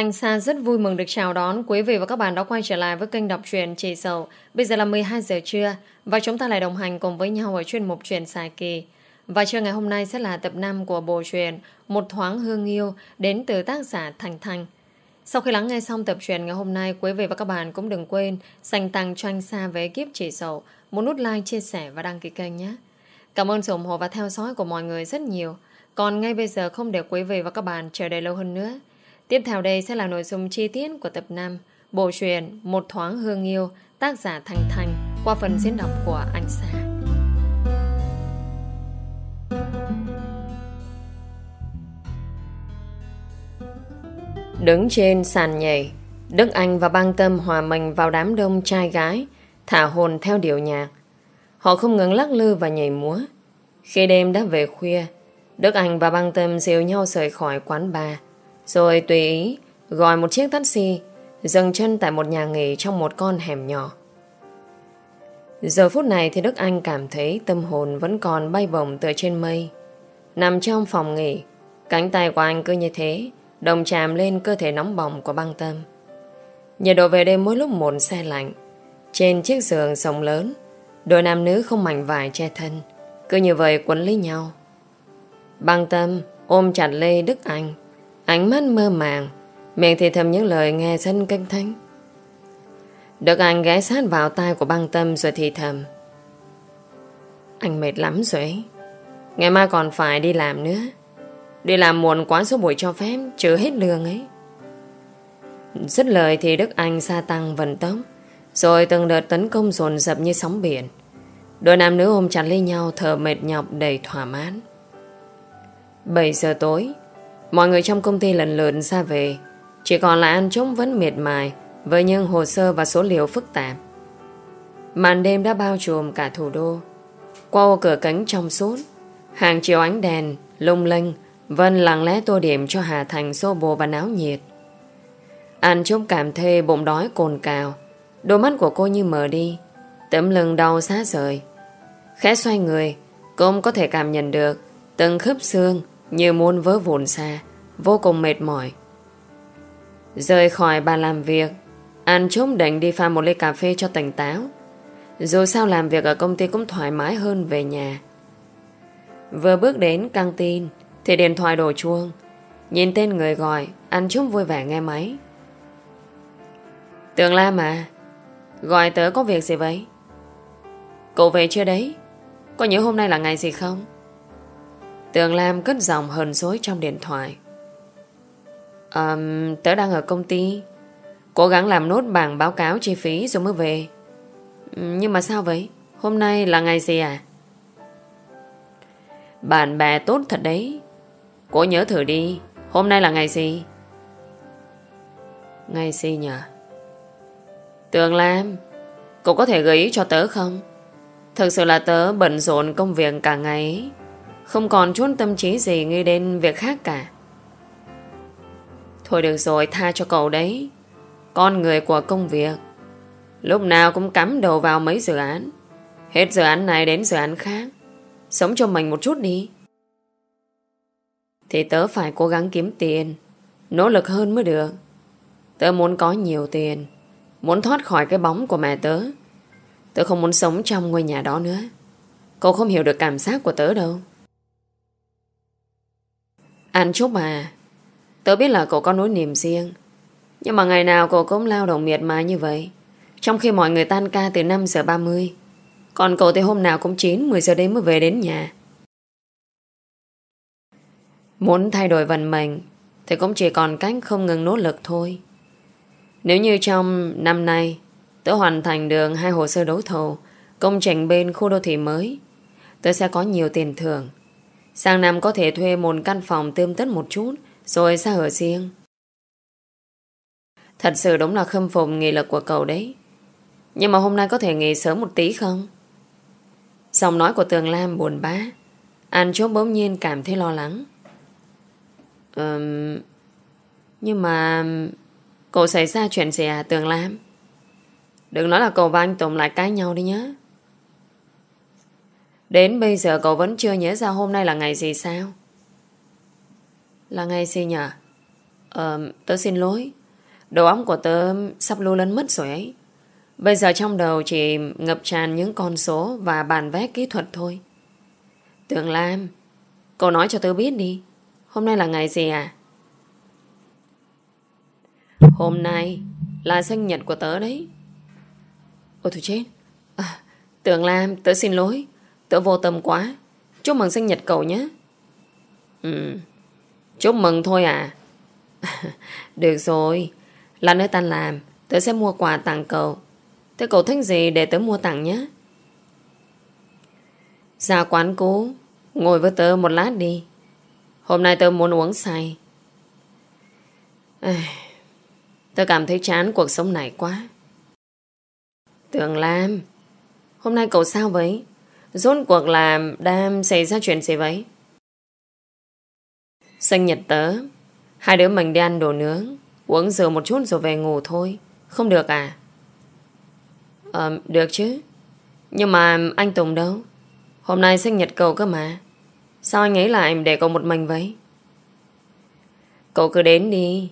Anh Sa rất vui mừng được chào đón quý vị và các bạn đã quay trở lại với kênh đọc truyện Chị Sầu. Bây giờ là 12 giờ trưa và chúng ta lại đồng hành cùng với nhau ở chuyên mục truyện xài kỳ. Và trưa ngày hôm nay sẽ là tập 5 của bộ truyện Một thoáng hương yêu đến từ tác giả Thành Thành. Sau khi lắng nghe xong tập truyện ngày hôm nay, quý vị và các bạn cũng đừng quên dành tặng cho anh Sa về kiếp Chị Sầu một nút like, chia sẻ và đăng ký kênh nhé. Cảm ơn sự ủng hộ và theo dõi của mọi người rất nhiều. Còn ngay bây giờ không để quý vị và các bạn chờ đợi lâu hơn nữa. Tiếp theo đây sẽ là nội dung chi tiết của tập 5 Bộ truyện Một thoáng hương yêu tác giả Thành Thành qua phần diễn đọc của anh Sa. Đứng trên sàn nhảy Đức Anh và băng tâm hòa mình vào đám đông trai gái thả hồn theo điệu nhạc. Họ không ngừng lắc lư và nhảy múa. Khi đêm đã về khuya, Đức Anh và băng tâm dìu nhau rời khỏi quán bar. Rồi tùy ý gọi một chiếc taxi dừng chân tại một nhà nghỉ trong một con hẻm nhỏ. Giờ phút này thì Đức Anh cảm thấy tâm hồn vẫn còn bay bổng từ trên mây. Nằm trong phòng nghỉ, cánh tay của anh cứ như thế, đồng chạm lên cơ thể nóng bỏng của băng tâm. Nhiệt độ về đêm mỗi lúc một xe lạnh. Trên chiếc giường rộng lớn, đôi nam nữ không mảnh vải che thân, cứ như vậy quấn lấy nhau. Băng tâm ôm chặt Lê Đức Anh, Ánh mắt mơ màng, Miệng thì thầm những lời nghe sân kinh thánh. Đức Anh ghé sát vào tai của băng tâm rồi thì thầm, Anh mệt lắm rồi ấy. Ngày mai còn phải đi làm nữa Đi làm muộn quá số buổi cho phép Chưa hết lương ấy Dứt lời thì Đức Anh sa tăng vận tốc, Rồi từng đợt tấn công dồn dập như sóng biển Đôi nam nữ ôm chặt lấy nhau, Thở mệt nhọc đầy thỏa mãn 7 giờ tối Mọi người trong công ty lần lượt ra về. Chỉ còn lại anh Trúc vẫn miệt mài Với những hồ sơ và số liệu phức tạp. Màn đêm đã bao trùm cả thủ đô. Qua ô cửa cánh trong suốt, Hàng chiều ánh đèn Lung linh Vân lặng lẽ tô điểm cho Hà Thành xô bồ và náo nhiệt. Anh Trúc cảm thấy bụng đói cồn cào. Đôi mắt của cô như mờ đi, Tấm lưng đau xá rời. Khẽ xoay người Cô có thể cảm nhận được Từng khớp xương như muốn vỡ vụn xa, Vô cùng mệt mỏi. Rời khỏi bàn làm việc Anh trốn định đi pha một ly cà phê cho tỉnh táo. Dù sao làm việc ở công ty cũng thoải mái hơn về nhà. Vừa bước đến căng tin, Thì điện thoại đổ chuông. Nhìn tên người gọi Anh Trúc vui vẻ nghe máy. Tường Lam à Gọi tớ có việc gì vậy? Cậu về chưa đấy? Có nhớ hôm nay là ngày gì không? Tường Lam cất giọng hờn dối trong điện thoại. Um, tớ đang ở công ty. Cố gắng làm nốt bảng báo cáo chi phí rồi mới về. Nhưng mà sao vậy? Hôm nay là ngày gì à? Bạn bè tốt thật đấy. Cô nhớ thử đi. Hôm nay là ngày gì? Ngày gì nhỉ? Tường Lam, cô có thể gợi ý cho tớ không? Thực sự là tớ bận rộn công việc cả ngày ấy. Không còn chút tâm trí gì nghĩ đến việc khác cả. Thôi được rồi, tha cho cậu đấy. Con người của công việc. Lúc nào cũng cắm đầu vào mấy dự án. Hết dự án này đến dự án khác. Sống cho mình một chút đi. Thì tớ phải cố gắng kiếm tiền. Nỗ lực hơn mới được. Tớ muốn có nhiều tiền. Muốn thoát khỏi cái bóng của mẹ tớ. Tớ không muốn sống trong ngôi nhà đó nữa. Cậu không hiểu được cảm giác của tớ đâu anh Trúc à Tớ biết là cậu có nỗi niềm riêng, Nhưng mà ngày nào cậu cũng lao động miệt mài như vậy. Trong khi mọi người tan ca từ 5 giờ 30 Còn cậu thì hôm nào cũng 9 10 giờ đêm mới về đến nhà. Muốn thay đổi vận mệnh Thì cũng chỉ còn cách không ngừng nỗ lực thôi. Nếu như trong năm nay Tớ hoàn thành được hai hồ sơ đấu thầu Công trình bên khu đô thị mới, Tớ sẽ có nhiều tiền thưởng. Sang năm có thể thuê một căn phòng tươm tất một chút, Rồi ra ở riêng. Thật sự đúng là khâm phục nghị lực của cậu đấy. Nhưng mà hôm nay có thể nghỉ sớm một tí không? Giọng nói của Tường Lam buồn bã. An chốt bỗng nhiên cảm thấy lo lắng. Ừm... Nhưng mà Cậu xảy ra chuyện gì à Tường Lam? Đừng nói là cậu và anh Tùng lại cãi nhau đi nhé Đến bây giờ cậu vẫn chưa nhớ ra hôm nay là ngày gì sao? Là ngày gì nhỉ? Ờ, tớ xin lỗi. Đầu óc của tớ sắp lưu lấn mất rồi ấy. Bây giờ trong đầu chỉ ngập tràn những con số và bản vẽ kỹ thuật thôi. Tường Lam, cậu nói cho tớ biết đi. Hôm nay là ngày gì à? Hôm nay là sinh nhật của tớ đấy. Ôi thôi chết. À, Tường Lam, tớ xin lỗi. Tớ vô tâm quá. Chúc mừng sinh nhật cậu nhé. Ừ. Chúc mừng thôi à? Được rồi. là nơi tan làm, tớ sẽ mua quà tặng cậu. Thế cậu thích gì để tớ mua tặng nhé? Ra quán cũ, ngồi với tớ một lát đi. Hôm nay tớ muốn uống say. tớ cảm thấy chán cuộc sống này quá. Tường Lam, hôm nay cậu sao vậy? Rốt cuộc là đang xảy ra chuyện gì vậy? Sinh nhật tớ, hai đứa mình đi ăn đồ nướng, uống rượu một chút rồi về ngủ thôi. Không được à? Ờ, được chứ. Nhưng mà anh Tùng đâu? Hôm nay sinh nhật cậu cơ mà. Sao anh ấy lại để cậu một mình vậy? Cậu cứ đến đi.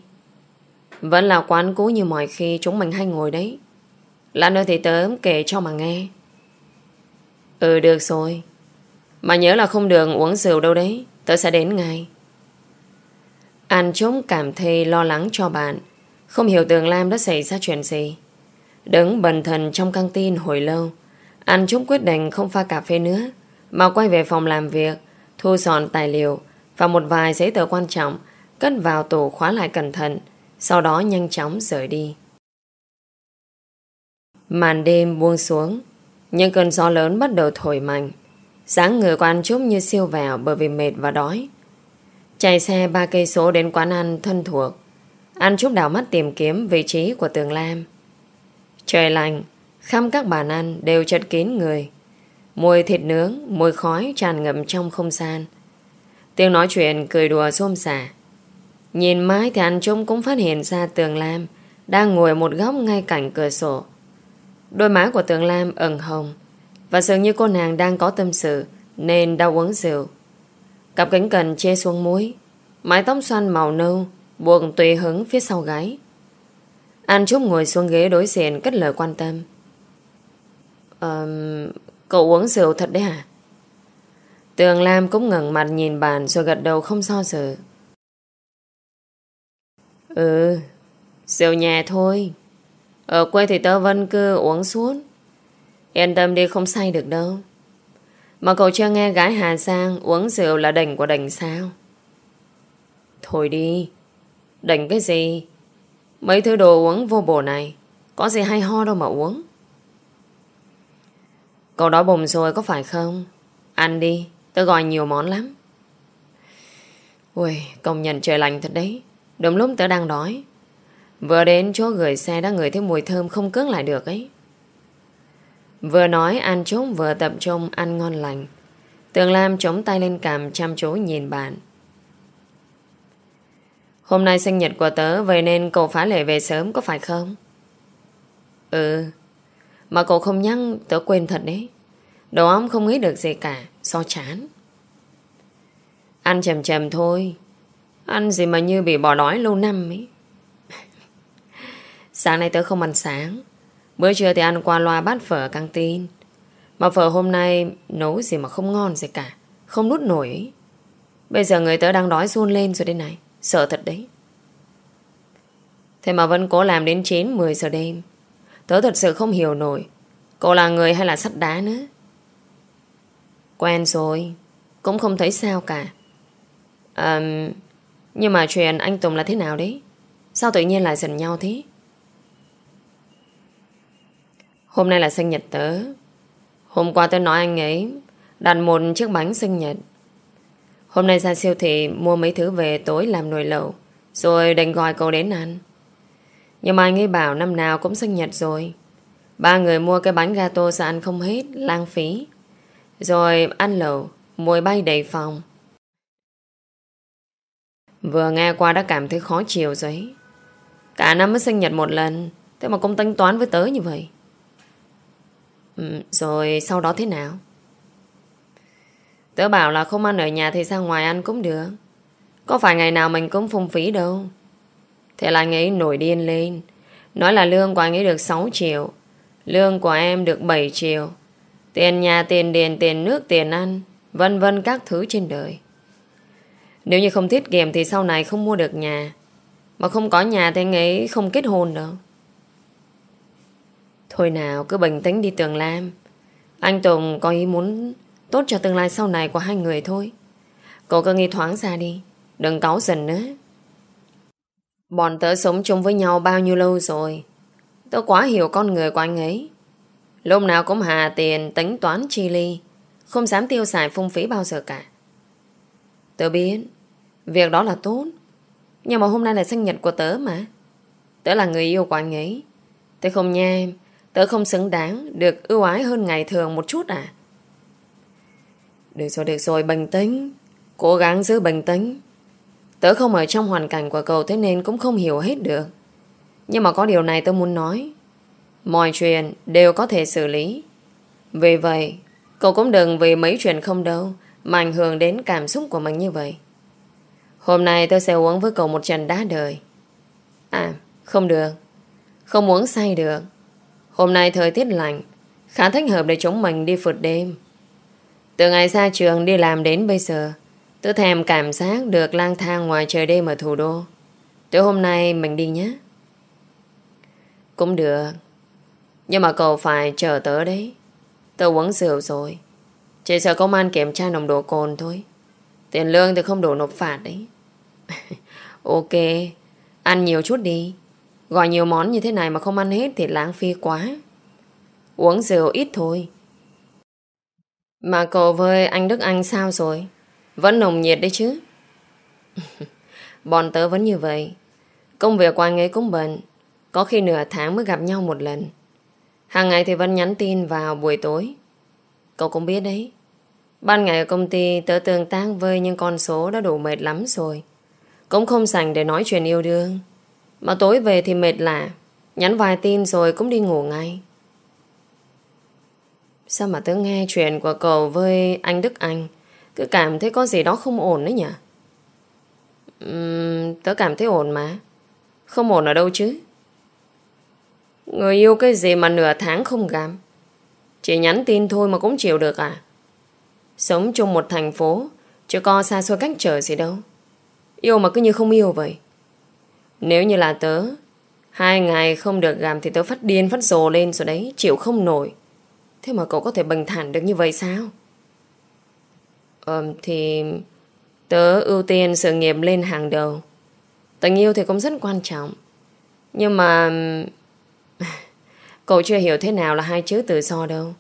Vẫn là quán cũ như mọi khi chúng mình hay ngồi đấy. Lát nữa thì tớ kể cho mà nghe. Ừ được rồi. Mà nhớ là không được uống rượu đâu đấy. Tớ sẽ đến ngay. An Trống cảm thấy lo lắng cho bạn. Không hiểu Tường Lam đã xảy ra chuyện gì. Đứng bần thần trong căng tin hồi lâu. An Trống quyết định không pha cà phê nữa. Mà quay về phòng làm việc. Thu dọn tài liệu và một vài giấy tờ quan trọng cất vào tủ khóa lại cẩn thận. Sau đó nhanh chóng rời đi. Màn đêm buông xuống. Những cơn gió lớn bắt đầu thổi mạnh. Sáng người của anh Trúc như siêu vẹo bởi vì mệt và đói. Chạy xe ba cây số đến quán ăn thân thuộc. An Trúc đảo mắt tìm kiếm vị trí của tường Lam. Trời lạnh, khắp các bàn ăn đều chật kín người. Mùi thịt nướng, mùi khói tràn ngập trong không gian. Tiếng nói chuyện cười đùa xôm xả. Nhìn mãi thì An Trúc cũng phát hiện ra tường Lam đang ngồi một góc ngay cạnh cửa sổ. Đôi má của tường Lam ẩn hồng. Và dường như cô nàng đang có tâm sự nên đau uống rượu. Cặp cánh cần chê xuống mũi Mái tóc xoăn màu nâu Buộc tùy hứng phía sau gáy. An Trúc ngồi xuống ghế đối diện Cất lời quan tâm. Um, Cậu uống rượu thật đấy hả? Tường Lam cũng ngẩng mặt nhìn bàn Rồi gật đầu không so dự. Ừ Rượu nhà thôi. Ở quê thì tớ vẫn cứ uống suốt Yên tâm đi không say được đâu mà cậu chưa nghe gái Hà Giang uống rượu là đỉnh của đỉnh sao? Thôi đi. Đỉnh cái gì? Mấy thứ đồ uống vô bổ này có gì hay ho đâu mà uống. Cậu đói bụng rồi có phải không? Ăn đi, tớ gọi nhiều món lắm. Ui, công nhận trời lành thật đấy. Đúng lúc tớ đang đói. Vừa đến chỗ gửi xe đã ngửi thấy mùi thơm không cưỡng lại được ấy. Vừa nói ăn trống vừa tập trung ăn ngon lành. Tường Lam chống tay lên cằm, chăm chú nhìn bạn. Hôm nay sinh nhật của tớ, Vậy nên cậu phá lệ về sớm có phải không? Ừ Mà cậu không nhắc, tớ quên thật đấy Đầu óc không nghĩ được gì cả So chán Ăn chầm chầm thôi Ăn gì mà như bị bỏ đói lâu năm ấy Sáng nay tớ không ăn sáng. Bữa trưa thì ăn qua loa bát phở căng tin. Mà phở hôm nay Nấu gì mà không ngon gì cả Không nút nổi. Bây giờ người tớ đang đói run lên rồi đây này Sợ thật đấy. Thế mà vẫn cố làm đến 9-10 giờ đêm. Tớ thật sự không hiểu nổi Cô là người hay là sắt đá nữa? Quen rồi Cũng không thấy sao cả. À, Nhưng mà chuyện anh Tùng là thế nào đấy? Sao tự nhiên lại giận nhau thế? Hôm nay là sinh nhật tớ. Hôm qua tớ nói anh ấy Đặt một chiếc bánh sinh nhật. Hôm nay ra siêu thị Mua mấy thứ về tối làm nồi lẩu Rồi đành gọi cậu đến ăn. Nhưng mà anh ấy bảo năm nào cũng sinh nhật rồi. Ba người mua cái bánh gato Sao ăn không hết, lãng phí. Rồi ăn lẩu Mùi bay đầy phòng. Vừa nghe qua đã cảm thấy khó chịu rồi. Cả năm mới sinh nhật một lần Thế mà cũng tính toán với tớ như vậy. Ừ, rồi sau đó thế nào? Tớ bảo là không ăn ở nhà thì ra ngoài ăn cũng được. Có phải ngày nào mình cũng phung phí đâu. Thế là anh ấy nổi điên lên. Nói là lương của anh ấy được 6 triệu. Lương của em được 7 triệu. Tiền nhà, tiền điện, tiền nước, tiền ăn. Vân vân các thứ trên đời. Nếu như không tiết kiệm thì sau này không mua được nhà. Mà không có nhà thì anh ấy không kết hôn đâu. Thôi nào, cứ bình tĩnh đi Tường Lam. Anh Tùng có ý muốn tốt cho tương lai sau này của hai người thôi. Cậu cứ nghĩ thoáng ra đi. Đừng cáu dần nữa. Bọn tớ sống chung với nhau bao nhiêu lâu rồi. Tớ quá hiểu con người của anh ấy. Lúc nào cũng hà tiền tính toán chi ly. Không dám tiêu xài phung phí bao giờ cả. Tớ biết Việc đó là tốt Nhưng mà hôm nay là sinh nhật của tớ mà Tớ là người yêu của anh ấy Tớ không nha em Tớ không xứng đáng, Được ưu ái hơn ngày thường một chút à? Được rồi được rồi, bình tĩnh. Cố gắng giữ bình tĩnh. Tớ không ở trong hoàn cảnh của cậu, Thế nên cũng không hiểu hết được. Nhưng mà có điều này tớ muốn nói. Mọi chuyện đều có thể xử lý. Vì vậy, Cậu cũng đừng vì mấy chuyện không đâu, Mà ảnh hưởng đến cảm xúc của mình như vậy. Hôm nay tôi sẽ uống với cậu một trận đá đời. À không được. Không uống say được. Hôm nay thời tiết lạnh, Khá thích hợp để chúng mình đi phượt đêm. Từ ngày xa trường đi làm đến bây giờ, Tôi thèm cảm giác được lang thang ngoài trời đêm ở thủ đô. Từ hôm nay mình đi nhé. Cũng được, Nhưng mà cậu phải chờ tớ đấy. Tớ uống rượu rồi, Chỉ sợ công an kiểm tra nồng độ cồn thôi. Tiền lương thì không đủ nộp phạt đấy. Ok, Ăn nhiều chút đi. Gọi nhiều món như thế này mà không ăn hết Thì lãng phí quá. Uống rượu ít thôi. Mà cậu với anh Đức Anh sao rồi? Vẫn nồng nhiệt đấy chứ. Bọn tớ vẫn như vậy. Công việc của anh ấy cũng bận. Có khi nửa tháng mới gặp nhau một lần. Hàng ngày thì vẫn nhắn tin vào buổi tối. Cậu cũng biết đấy. Ban ngày ở công ty tớ tương tác với những con số đã đủ mệt lắm rồi. Cũng không sành để nói chuyện yêu đương. Mà tối về thì mệt lạ. Nhắn vài tin rồi cũng đi ngủ ngay. Sao mà tớ nghe chuyện của cậu với anh Đức Anh? Cứ cảm thấy có gì đó không ổn đấy nhỉ? Uhm, Tớ cảm thấy ổn mà. Không ổn ở đâu chứ? Người yêu cái gì mà nửa tháng không gặp? Chỉ nhắn tin thôi mà cũng chịu được à? Sống chung một thành phố Chứ có xa xôi cách trở gì đâu. Yêu mà cứ như không yêu vậy. Nếu như là tớ Hai ngày không được gặp Thì tớ phát điên phát rồ lên rồi đấy Chịu không nổi. Thế mà cậu có thể bình thản được như vậy sao? Ờ thì Tớ ưu tiên sự nghiệp lên hàng đầu. Tình yêu thì cũng rất quan trọng. Nhưng mà Cậu chưa hiểu thế nào là hai chữ tự do đâu.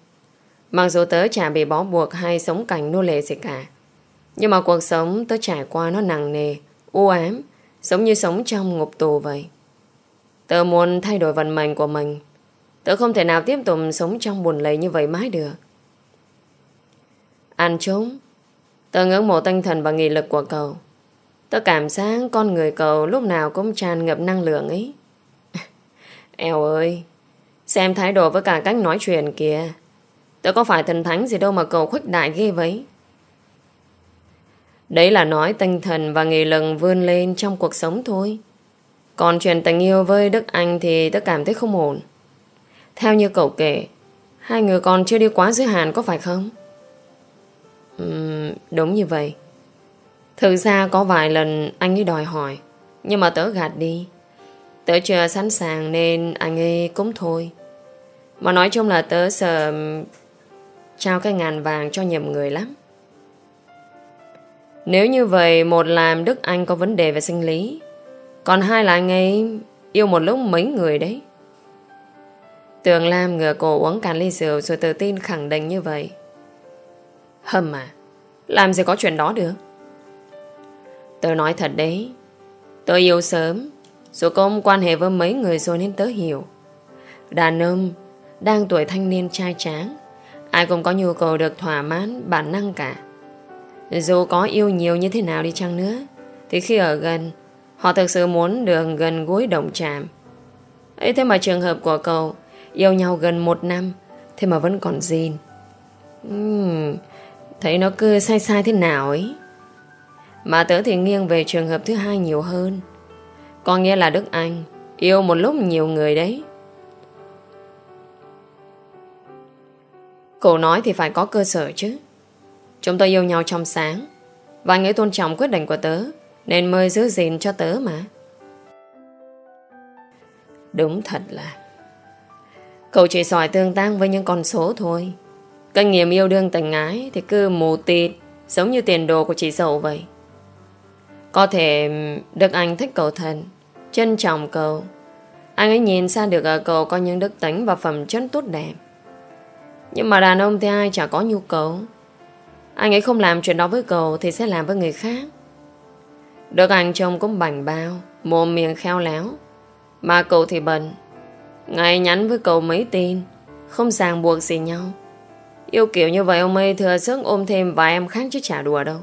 Mặc dù tớ chả bị bó buộc hay sống cảnh nô lệ gì cả Nhưng mà cuộc sống tớ trải qua nó nặng nề u ám, giống như sống trong ngục tù vậy. Tớ muốn thay đổi vận mệnh của mình. Tớ không thể nào tiếp tục sống trong buồn lầy như vậy mãi được. Ăn trốn. Tớ ngưỡng mộ tinh thần và nghị lực của cậu. Tớ cảm giác con người cậu lúc nào cũng tràn ngập năng lượng ấy. Eo ơi, xem thái độ với cả cách nói chuyện kìa. Tớ có phải thần thánh gì đâu mà cậu khuếch đại ghê vậy? Đấy là nói tinh thần và nghị lực vươn lên trong cuộc sống thôi. Còn chuyện tình yêu với Đức Anh thì tớ cảm thấy không ổn. Theo như cậu kể, hai người còn chưa đi quá giới hạn có phải không? Uhm, đúng như vậy. Thực ra có vài lần anh ấy đòi hỏi, nhưng mà tớ gạt đi. Tớ chưa sẵn sàng nên anh ấy cũng thôi. Mà nói chung là tớ sợ trao cái ngàn vàng cho nhầm người lắm. Nếu như vậy, một là Đức Anh có vấn đề về sinh lý. Còn hai là anh ấy Yêu một lúc mấy người đấy. Tường Lam ngửa cổ uống cạn ly rượu Rồi tự tin khẳng định như vậy. Hâm à Làm gì có chuyện đó được? Tớ nói thật đấy, Tớ yêu sớm Rồi công quan hệ với mấy người rồi nên tớ hiểu. Đàn ông Đang tuổi thanh niên trai tráng, Ai cũng có nhu cầu được thỏa mãn bản năng cả dù có yêu nhiều như thế nào đi chăng nữa Thì khi ở gần Họ thực sự muốn được gần gối động chạm ấy thế mà trường hợp của cậu Yêu nhau gần một năm Thế mà vẫn còn gìn. Uhm, Thấy nó cứ sai sai thế nào ấy? Mà tớ thì nghiêng về trường hợp thứ hai nhiều hơn. Có nghĩa là Đức Anh Yêu một lúc nhiều người đấy. Cậu nói thì phải có cơ sở chứ. Chúng tôi yêu nhau trong sáng. Và anh ấy tôn trọng quyết định của tớ, Nên mới giữ gìn cho tớ mà. Đúng thật là. Cậu chỉ sỏi tương tác với những con số thôi. Kinh nghiệm yêu đương tình ái Thì cứ mù tịt, Giống như tiền đồ của chị dậu vậy. Có thể Đức Anh thích cậu thần Trân trọng cậu. Anh ấy nhìn xa được ở cậu có những đức tính và phẩm chất tốt đẹp. Nhưng mà đàn ông thì ai chả có nhu cầu. Anh ấy không làm chuyện đó với cậu Thì sẽ làm với người khác. Đức Anh trông cũng bảnh bao, Mồm miệng khéo léo. Mà cậu thì bận. Ngày nhắn với cậu mấy tin, Không ràng buộc gì nhau. Yêu kiểu như vậy ông ấy thừa sức ôm thêm vài em khác chứ chả đùa đâu.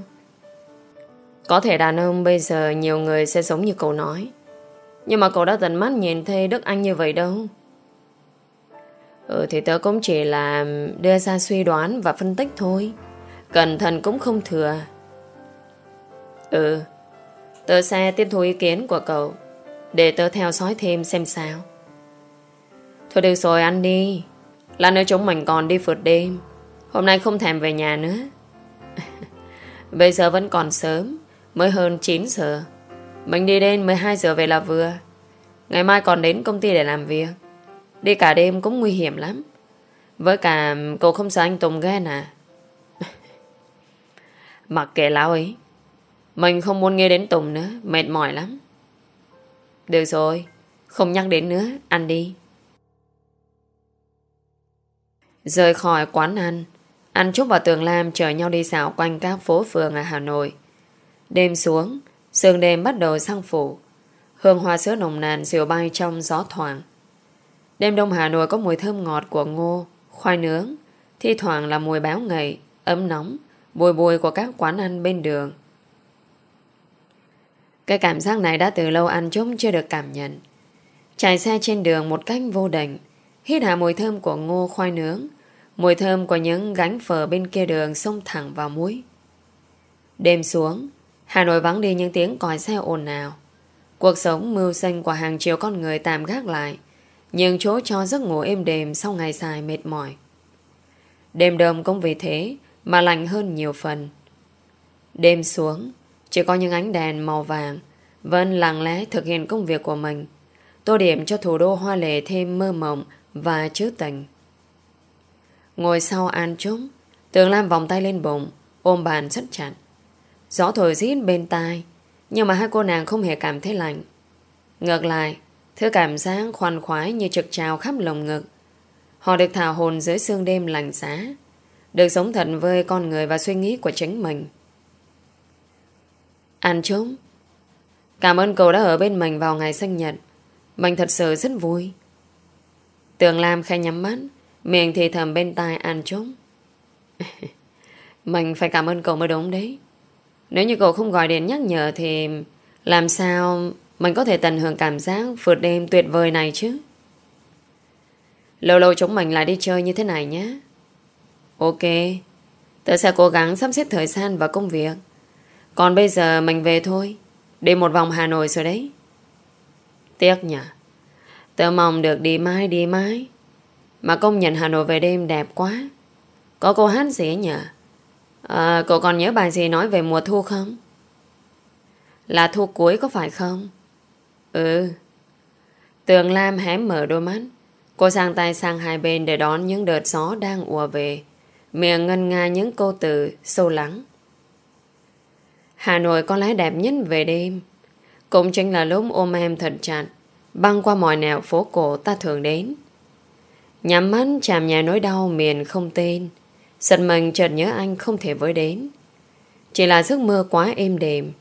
Có thể đàn ông bây giờ nhiều người sẽ giống như cậu nói. Nhưng mà cậu đã tận mắt nhìn thấy Đức Anh như vậy đâu. Ừ thì tớ cũng chỉ là đưa ra suy đoán và phân tích thôi. Cẩn thận cũng không thừa. Ừ Tớ sẽ tiếp thu ý kiến của cậu, Để tớ theo dõi thêm xem sao. Thôi được rồi, ăn đi. Là nữa chúng mình còn đi phượt đêm. Hôm nay không thèm về nhà nữa. Bây giờ vẫn còn sớm, Mới hơn 9 giờ. Mình đi đến 12 giờ về là vừa. Ngày mai còn đến công ty để làm việc. Đi cả đêm cũng nguy hiểm lắm. Với cả, cậu không sợ anh Tùng ghen à? Mặc kệ lão ấy Mình không muốn nghe đến Tùng nữa Mệt mỏi lắm Được rồi Không nhắc đến nữa Ăn đi Rời khỏi quán ăn Anh Trúc và Tường Lam chở nhau đi xạo quanh các phố phường ở Hà Nội. Đêm xuống, sương đêm bắt đầu sang phủ. Hương hoa sữa nồng nàn dịu bay trong gió thoảng. Đêm đông Hà Nội có mùi thơm ngọt của ngô, khoai nướng, thi thoảng là mùi báo ngậy, ấm nóng, bùi bùi của các quán ăn bên đường. Cái cảm giác này đã từ lâu ăn chống chưa được cảm nhận. Chạy xe trên đường một cách vô định, hít hạ mùi thơm của ngô khoai nướng, Mùi thơm của những gánh phở bên kia đường xông thẳng vào mũi. Đêm xuống, Hà Nội vắng đi những tiếng còi xe ồn ào. Cuộc sống mưu sinh của hàng triệu con người tạm gác lại, nhưng chỗ cho giấc ngủ êm đềm sau ngày dài mệt mỏi. Đêm đông cũng vì thế mà lạnh hơn nhiều phần. Đêm xuống, chỉ có những ánh đèn màu vàng vẫn lặng lẽ thực hiện công việc của mình, tô điểm cho thủ đô hoa lệ thêm mơ mộng và chứa tình. Ngồi sau An Trúc Tường Lam vòng tay lên bụng Ôm bàn rất chặt Gió thổi rít bên tai Nhưng mà hai cô nàng không hề cảm thấy lạnh Ngược lại Thứ cảm giác khoan khoái như trực trào khắp lồng ngực Họ được thả hồn dưới sương đêm lạnh giá được sống thật với con người và suy nghĩ của chính mình. An Trống, Cảm ơn cậu đã ở bên mình vào ngày sinh nhật. Mình thật sự rất vui. Tường Lam khai nhắm mắt Miệng thì thầm bên tai An Trống, Mình phải cảm ơn cậu mới đúng đấy. Nếu như cậu không gọi điện nhắc nhở Thì làm sao Mình có thể tận hưởng cảm giác Vượt đêm tuyệt vời này chứ? Lâu lâu chúng mình lại đi chơi như thế này nhé. Ok. Tớ sẽ cố gắng sắp xếp thời gian và công việc. Còn bây giờ mình về thôi. Đi một vòng Hà Nội rồi đấy. Tiếc nhỉ. Tớ mong được đi mai đi mai mà công nhận Hà Nội về đêm đẹp quá. Có cô hát gì nhỉ? À, Cậu còn nhớ bài gì nói về mùa thu không? Là thu cuối có phải không? Ừ. Tường Lam hé mở đôi mắt. Cô sang tay sang hai bên để đón những đợt gió đang ùa về. Miệng ngân nga những câu từ, sâu lắng. Hà Nội có lẽ đẹp nhất về đêm. Cũng chính là lúc ôm em thật chặt, Băng qua mọi nẻo phố cổ ta thường đến. Nhắm mắt, chạm nhà nỗi đau miền không tên. Giật mình chợt nhớ anh không thể với đến. Chỉ là giấc mơ quá êm đềm,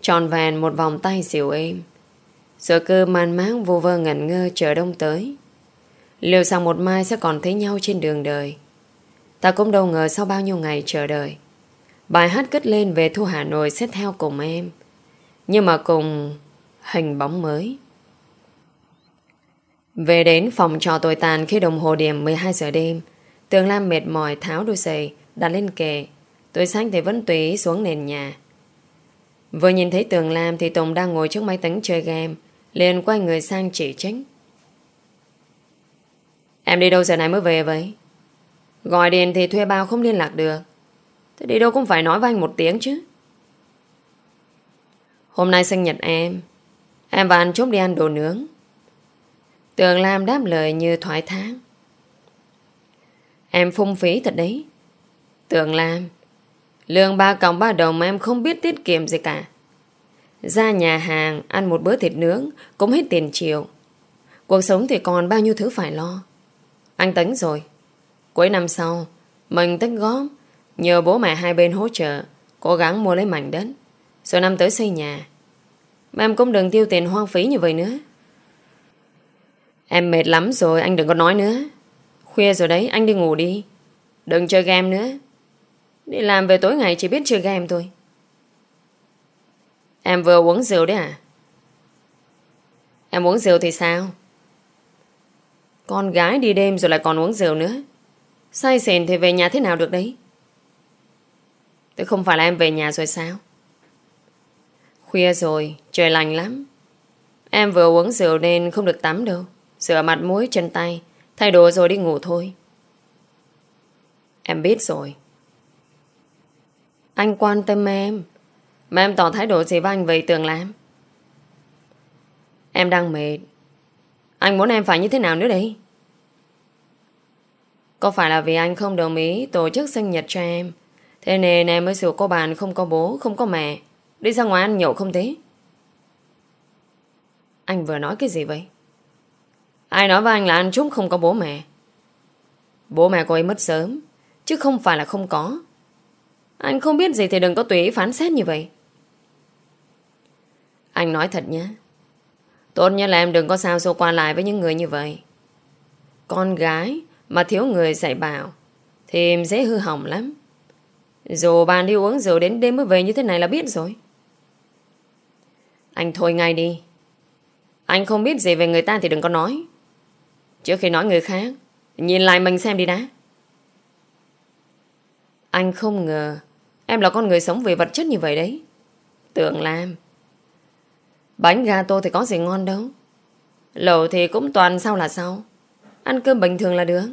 Tròn vẹn một vòng tay dịu êm. Rồi cơ man máng vô vơ ngẩn ngơ chờ đông tới. Liệu rằng một mai sẽ còn thấy nhau trên đường đời. Ta cũng đâu ngờ sau bao nhiêu ngày chờ đợi Bài hát cất lên về Thu Hà Nội sẽ theo cùng em Nhưng mà cùng hình bóng mới về đến phòng trò tồi tàn khi đồng hồ điểm 12 giờ đêm. Tường Lam mệt mỏi tháo đôi giày, đặt lên kề Tôi sáng thì vẫn tùy xuống nền nhà. Vừa nhìn thấy Tường Lam thì Tùng đang ngồi trước máy tính chơi game, liền quay người sang chỉ trích. Em đi đâu giờ này mới về vậy? Gọi điện thì thuê bao không liên lạc được. Thế đi đâu cũng phải nói với anh một tiếng chứ. Hôm nay sinh nhật em. Em và anh chốt đi ăn đồ nướng. Tường Lam đáp lời như thoải tháng. Em phung phí thật đấy. Tường Lam, lương ba còng ba đồng mà em không biết tiết kiệm gì cả. Ra nhà hàng, ăn một bữa thịt nướng, cũng hết tiền chiều. Cuộc sống thì còn bao nhiêu thứ phải lo. Anh tính rồi. Cuối năm sau, mình tích góp, nhờ bố mẹ hai bên hỗ trợ, cố gắng mua lấy mảnh đất. Rồi năm tới xây nhà. Mà em cũng đừng tiêu tiền hoang phí như vậy nữa. Em mệt lắm rồi, anh đừng có nói nữa. Khuya rồi đấy, anh đi ngủ đi. Đừng chơi game nữa. Đi làm về tối ngày chỉ biết chơi game thôi. Em vừa uống rượu đấy à? Em uống rượu thì sao? Con gái đi đêm rồi lại còn uống rượu nữa. Say xỉn thì về nhà thế nào được đấy? Thế không phải là em về nhà rồi sao? Khuya rồi, trời lành lắm. Em vừa uống rượu nên không được tắm đâu. Rửa mặt mũi chân tay, thay đồ rồi đi ngủ thôi. Em biết rồi. Anh quan tâm em. Mà em tỏ thái độ gì với anh vậy Tường lắm. Em đang mệt. Anh muốn em phải như thế nào nữa đây? Có phải là vì anh không đồng ý tổ chức sinh nhật cho em? Thế nên em mới sửa cô bạn không có bố, không có mẹ. Đi ra ngoài ăn nhậu không thế Anh vừa nói cái gì vậy? Ai nói với anh là anh chúng không có bố mẹ? Bố mẹ cô ấy mất sớm Chứ không phải là không có. Anh không biết gì thì đừng có tùy ý phán xét như vậy. Anh nói thật nhé. Tốt nhất là em đừng có sao xô qua lại với những người như vậy. Con gái mà thiếu người dạy bảo Thì dễ hư hỏng lắm. Dù bạn đi uống rượu đến đêm mới về như thế này là biết rồi. Anh thôi ngay đi. Anh không biết gì về người ta thì đừng có nói. Trước khi nói người khác, Nhìn lại mình xem đi đã. Anh không ngờ Em là con người sống về vật chất như vậy đấy. Tưởng làm. Bánh gato thì có gì ngon đâu. Lẩu thì cũng toàn sau là sau. Ăn cơm bình thường là được.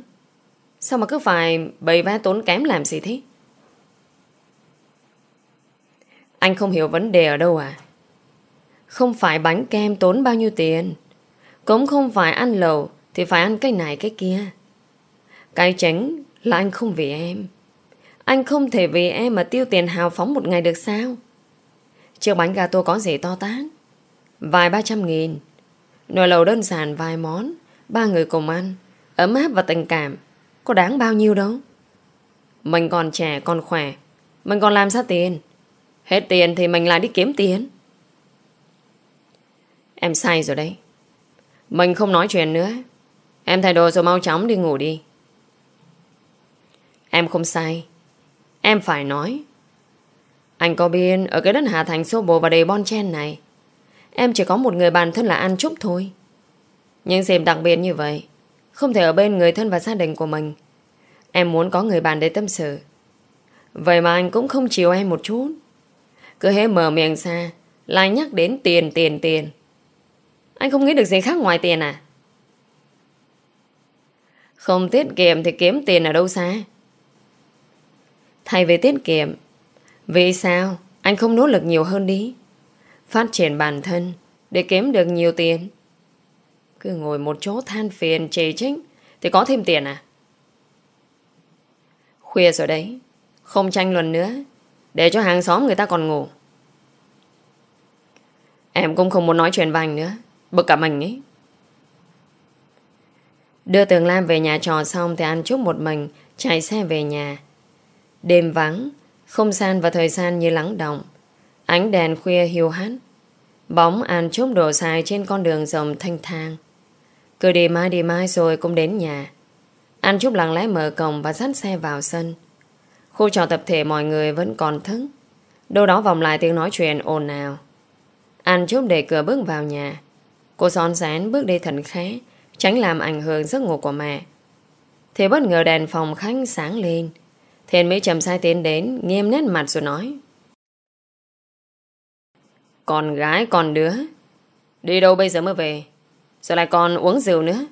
Sao mà cứ phải bày vá tốn kém làm gì thế? Anh không hiểu vấn đề ở đâu à? Không phải bánh kem tốn bao nhiêu tiền, Cũng không phải ăn lẩu Thì phải ăn cái này cái kia. Cái tránh là anh không vì em. Anh không thể vì em mà tiêu tiền hào phóng một ngày được sao? Chiếc bánh gato có gì to tát? Vài ba trăm nghìn. Nồi lầu đơn giản vài món, Ba người cùng ăn, Ấm áp và tình cảm. Có đáng bao nhiêu đâu. Mình còn trẻ, còn khỏe. Mình còn làm sao tiền. Hết tiền thì mình lại đi kiếm tiền. Em sai rồi đấy. Mình không nói chuyện nữa. Em thay đồ rồi mau chóng đi ngủ đi. Em không sai Em phải nói. Anh có biết Ở cái đất Hà Thành xô bồ và đầy bon chen này, Em chỉ có một người bạn thân là An Trúc thôi. Nhưng dịp đặc biệt như vậy không thể ở bên người thân và gia đình của mình. Em muốn có người bạn để tâm sự. Vậy mà anh cũng không chiều em một chút. Cứ hễ mở miệng ra Lại nhắc đến tiền tiền tiền. Anh không nghĩ được gì khác ngoài tiền à? Không tiết kiệm thì kiếm tiền ở đâu xa? Thay vì tiết kiệm, Vì sao anh không nỗ lực nhiều hơn đi? Phát triển bản thân Để kiếm được nhiều tiền. Cứ ngồi một chỗ than phiền, chê trích Thì có thêm tiền à? Khuya rồi đấy, Không tranh luận nữa. Để cho hàng xóm người ta còn ngủ. Em cũng không muốn nói chuyện với anh nữa. Bực cả mình ấy. Đưa Tường Lam về nhà trò xong Thì ăn chút một mình, Chạy xe về nhà. Đêm vắng, Không gian và thời gian như lắng động. Ánh đèn khuya hiu hắt. Bóng ăn chút đổ xài trên con đường rộng thanh thang. Cứ đi mai đi mai rồi cũng đến nhà. An Trúc lặng lẽ mở cổng và dắt xe vào sân. Khu trò tập thể mọi người vẫn còn thức Đâu đó vòng lại tiếng nói chuyện ồn ào. An Trúc để cửa bước vào nhà. Cô son rán bước đi thần khẽ, Tránh làm ảnh hưởng giấc ngủ của mẹ. Thì bất ngờ đèn phòng khách sáng lên. Thiền Mỹ trầm sai tiến đến, Nghiêm nét mặt rồi nói. Con gái, con đứa, Đi đâu bây giờ mới về? Rồi lại còn uống rượu nữa.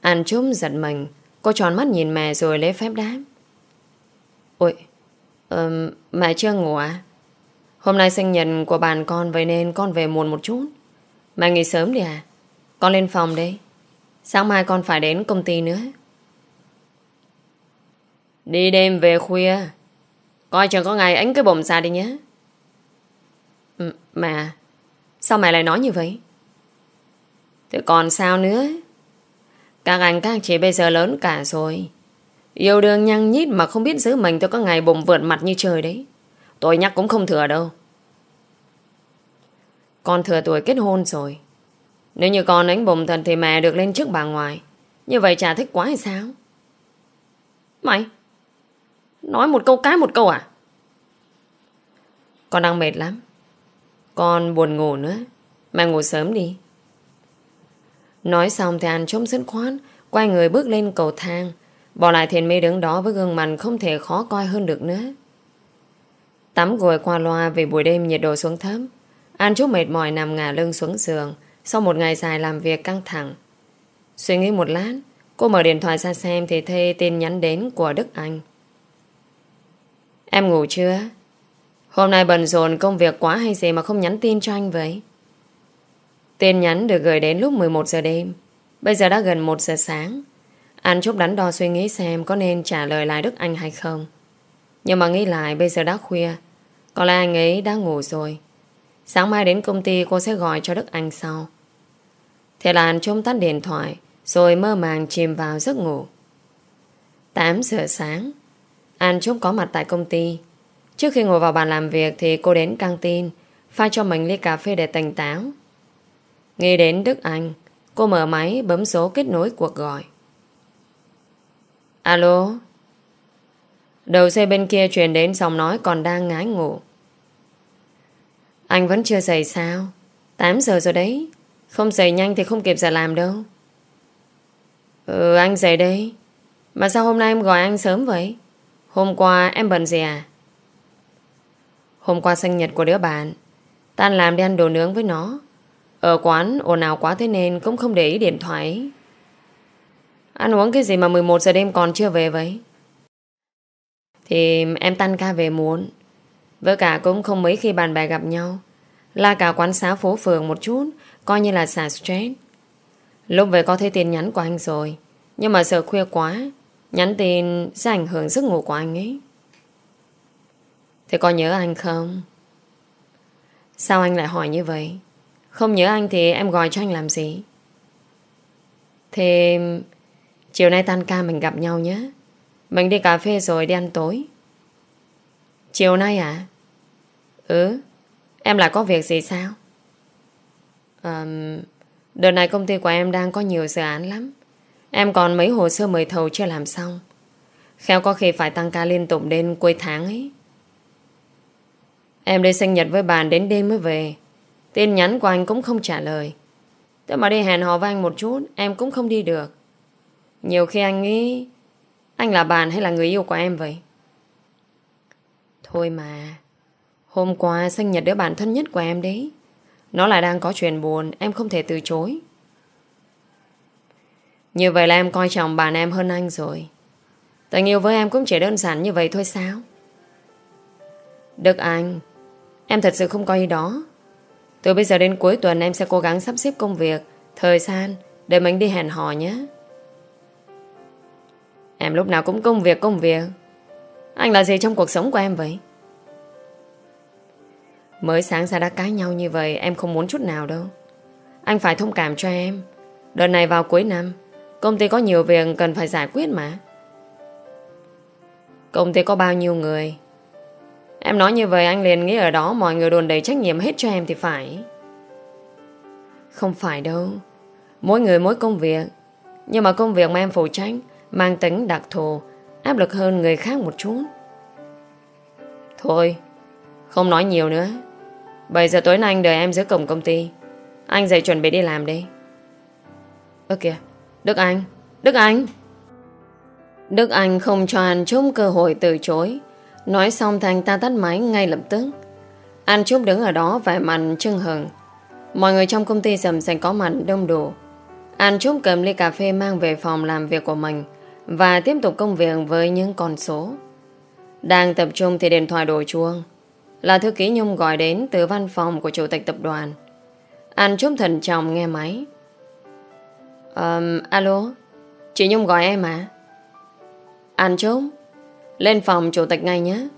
An Trúc giật mình Cô tròn mắt nhìn mẹ rồi lấy phép đáp. Ôi um, Mẹ chưa ngủ à? Hôm nay sinh nhật của bạn con Vậy nên con về muộn một chút. Mẹ nghỉ sớm đi à? Con lên phòng đi. Sáng mai con phải đến công ty nữa. Đi đêm về khuya. Coi chừng có ngày ánh cái bụng xa đi nhé. M Mà Sao mẹ lại nói như vậy? Thế còn sao nữa? Các anh, các chị bây giờ lớn cả rồi. Yêu đương nhăng nhít Mà không biết giữ mình Tôi có ngày bụng vượt mặt như trời đấy. Tôi nhắc cũng không thừa đâu. Con thừa tuổi kết hôn rồi. Nếu như con đánh bụng thật Thì mẹ được lên trước bà ngoài Như vậy chả thích quá hay sao? Mày, Nói một câu cái một câu à? Con đang mệt lắm. Con buồn ngủ nữa. Mẹ ngủ sớm đi. Nói xong thì anh trông dứt khoát, Quay người bước lên cầu thang. Bỏ lại thiền mê đứng đó với gương mặt Không thể khó coi hơn được nữa. Tắm gội qua loa Vì buổi đêm nhiệt độ xuống thấp. An Trúc mệt mỏi nằm ngả lưng xuống giường, Sau một ngày dài làm việc căng thẳng. Suy nghĩ một lát, Cô mở điện thoại ra xem Thì thấy tin nhắn đến của Đức Anh. Em ngủ chưa? Hôm nay bận rộn, công việc quá hay gì mà không nhắn tin cho anh vậy? Tin nhắn được gửi đến lúc 11 giờ đêm. Bây giờ đã gần 1 giờ sáng. Anh chúc đắn đo suy nghĩ xem có nên trả lời lại Đức Anh hay không. Nhưng mà nghĩ lại bây giờ đã khuya. Có lẽ anh ấy đã ngủ rồi. Sáng mai đến công ty cô sẽ gọi cho Đức Anh sau. Thế là anh trông tắt điện thoại rồi mơ màng chìm vào giấc ngủ. 8 giờ sáng An Trúc có mặt tại công ty. Trước khi ngồi vào bàn làm việc thì cô đến căng tin, pha cho mình ly cà phê để tỉnh táo. Nghĩ đến Đức Anh, cô mở máy bấm số kết nối cuộc gọi. Alo? Đầu xe bên kia truyền đến giọng nói còn đang ngái ngủ. Anh vẫn chưa dậy sao? 8 giờ rồi đấy. Không dậy nhanh thì không kịp giờ làm đâu. Ừ, anh dậy đây. Mà sao hôm nay em gọi anh sớm vậy? Hôm qua em bận gì à? Hôm qua sinh nhật của đứa bạn Tan làm đi ăn đồ nướng với nó ở quán, ồn ào quá thế nên Cũng không để ý điện thoại Ăn uống cái gì mà 11 giờ đêm còn chưa về vậy? Thì em tan ca về muốn Với cả cũng không mấy khi bạn bè gặp nhau La cả quán xá phố phường một chút, Coi như là xả stress Lúc về có thấy tin nhắn của anh rồi, Nhưng mà sợ khuya quá, Nhắn tin sẽ ảnh hưởng giấc ngủ của anh ấy Thế có nhớ anh không? Sao anh lại hỏi như vậy? Không nhớ anh thì em gọi cho anh làm gì? Thì chiều nay tan ca mình gặp nhau nhé Mình đi cà phê rồi đi ăn tối Chiều nay à? Ừ Em lại có việc gì sao? À, đợt này công ty của em đang có nhiều dự án lắm Em còn mấy hồ sơ mời thầu chưa làm xong Khéo có khi phải tăng ca liên tục đến cuối tháng ấy Em đi sinh nhật với bạn đến đêm mới về Tin nhắn của anh cũng không trả lời. Thế mà đi hẹn hò với anh một chút, Em cũng không đi được. Nhiều khi anh nghĩ, Anh là bạn hay là người yêu của em vậy? Thôi mà, Hôm qua sinh nhật đứa bạn thân nhất của em đấy. Nó lại đang có chuyện buồn, Em không thể từ chối. Như vậy là em coi trọng bạn em hơn anh rồi. Tình yêu với em cũng chỉ đơn giản như vậy thôi sao? Đức Anh, Em thật sự không có ý đó. Từ bây giờ đến cuối tuần em sẽ cố gắng sắp xếp công việc, Thời gian, Để mình đi hẹn hò nhé. Em lúc nào cũng công việc công việc. Anh là gì trong cuộc sống của em vậy? Mới sáng ra đã cãi nhau như vậy, Em không muốn chút nào đâu. Anh phải thông cảm cho em. Đợt này vào cuối năm, Công ty có nhiều việc cần phải giải quyết mà. Công ty có bao nhiêu người Em nói như vậy anh liền nghĩ ở đó Mọi người đồn đầy trách nhiệm hết cho em thì phải. Không phải đâu. Mỗi người mỗi công việc. Nhưng mà công việc mà em phụ trách Mang tính đặc thù Áp lực hơn người khác một chút. Thôi Không nói nhiều nữa. 7 giờ tối nay anh đợi em dưới cổng công ty. Anh dậy chuẩn bị đi làm đi. Ơ kìa Đức Anh, Đức Anh. Đức Anh không cho anh chung cơ hội từ chối. Nói xong thành ta tắt máy ngay lập tức. An Trúc đứng ở đó vẻ mặt chân hừng. Mọi người trong công ty sầm sành có mặt đông đủ. An Trúc cầm ly cà phê mang về phòng làm việc của mình và tiếp tục công việc với những con số. Đang tập trung thì điện thoại đổ chuông. Là thư ký Nhung gọi đến từ văn phòng của chủ tịch tập đoàn. An Trúc thần trọng nghe máy. Um, alo, chị Nhung gọi em à? An Trúc, lên phòng chủ tịch ngay nhé.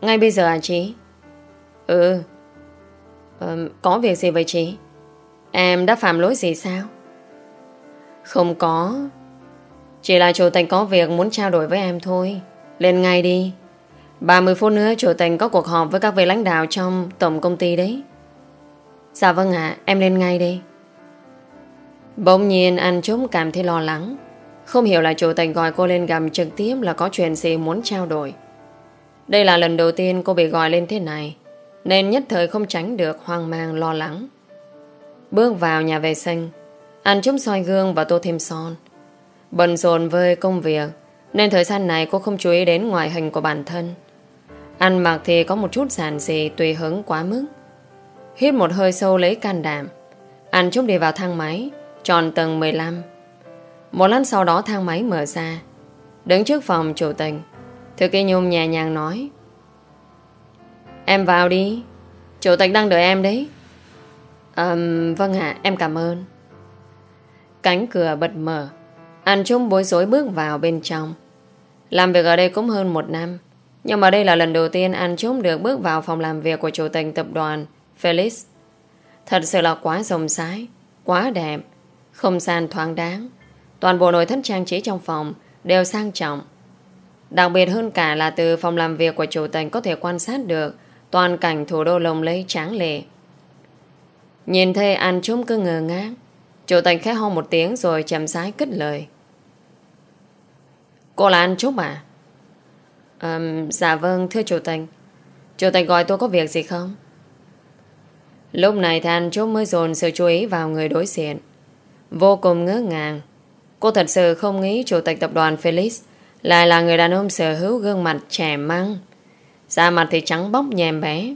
Ngay bây giờ à chị? Ừ. Um, có việc gì vậy chị? Em đã phạm lỗi gì sao? Không có. Chỉ là chủ tịch có việc muốn trao đổi với em thôi. Lên ngay đi. 30 phút nữa chủ tịch có cuộc họp với các vị lãnh đạo trong tổng công ty đấy. Dạ vâng ạ, em lên ngay đi. Bỗng nhiên anh chúng cảm thấy lo lắng. Không hiểu là chủ tịch gọi cô lên gầm trực tiếp là có chuyện gì muốn trao đổi. Đây là lần đầu tiên cô bị gọi lên thế này, nên nhất thời không tránh được hoang mang lo lắng. Bước vào nhà vệ sinh, anh Trúc soi gương và tô thêm son. Bận rộn với công việc, nên thời gian này cô không chú ý đến ngoại hình của bản thân. Ăn mặc thì có một chút giản dị tùy hứng quá mức. Hít một hơi sâu lấy can đảm. Anh Trúc đi vào thang máy, tròn tầng 15. Một lát sau đó thang máy mở ra. Đứng trước phòng chủ tịch, Thư ký Nhung nhẹ nhàng nói. Em vào đi, chủ tịch đang đợi em đấy. Um, vâng ạ, em cảm ơn. Cánh cửa bật mở. Anh Trung bối rối bước vào bên trong. Làm việc ở đây cũng hơn một năm. Nhưng mà đây là lần đầu tiên anh Trung được bước vào phòng làm việc của chủ tịch tập đoàn Felix. Thật sự là quá rộng rãi, quá đẹp, không gian thoáng đáng. Toàn bộ nội thất trang trí trong phòng đều sang trọng. Đặc biệt hơn cả là từ phòng làm việc của chủ tịch có thể quan sát được toàn cảnh thủ đô lồng lấy tráng lệ. Nhìn thấy anh Trung cứ ngờ ngác. Chủ tịch khẽ ho một tiếng rồi chậm rãi cất lời. Cô là anh Trúc à? Um, dạ vâng, thưa chủ tịch. Chủ tịch gọi tôi có việc gì không? Lúc này thì anh Trúc mới dồn sự chú ý vào người đối diện. Vô cùng ngỡ ngàng. Cô thật sự không nghĩ chủ tịch tập đoàn Felix lại là người đàn ông sở hữu gương mặt trẻ măng. Da mặt thì trắng bóc nhèm bé.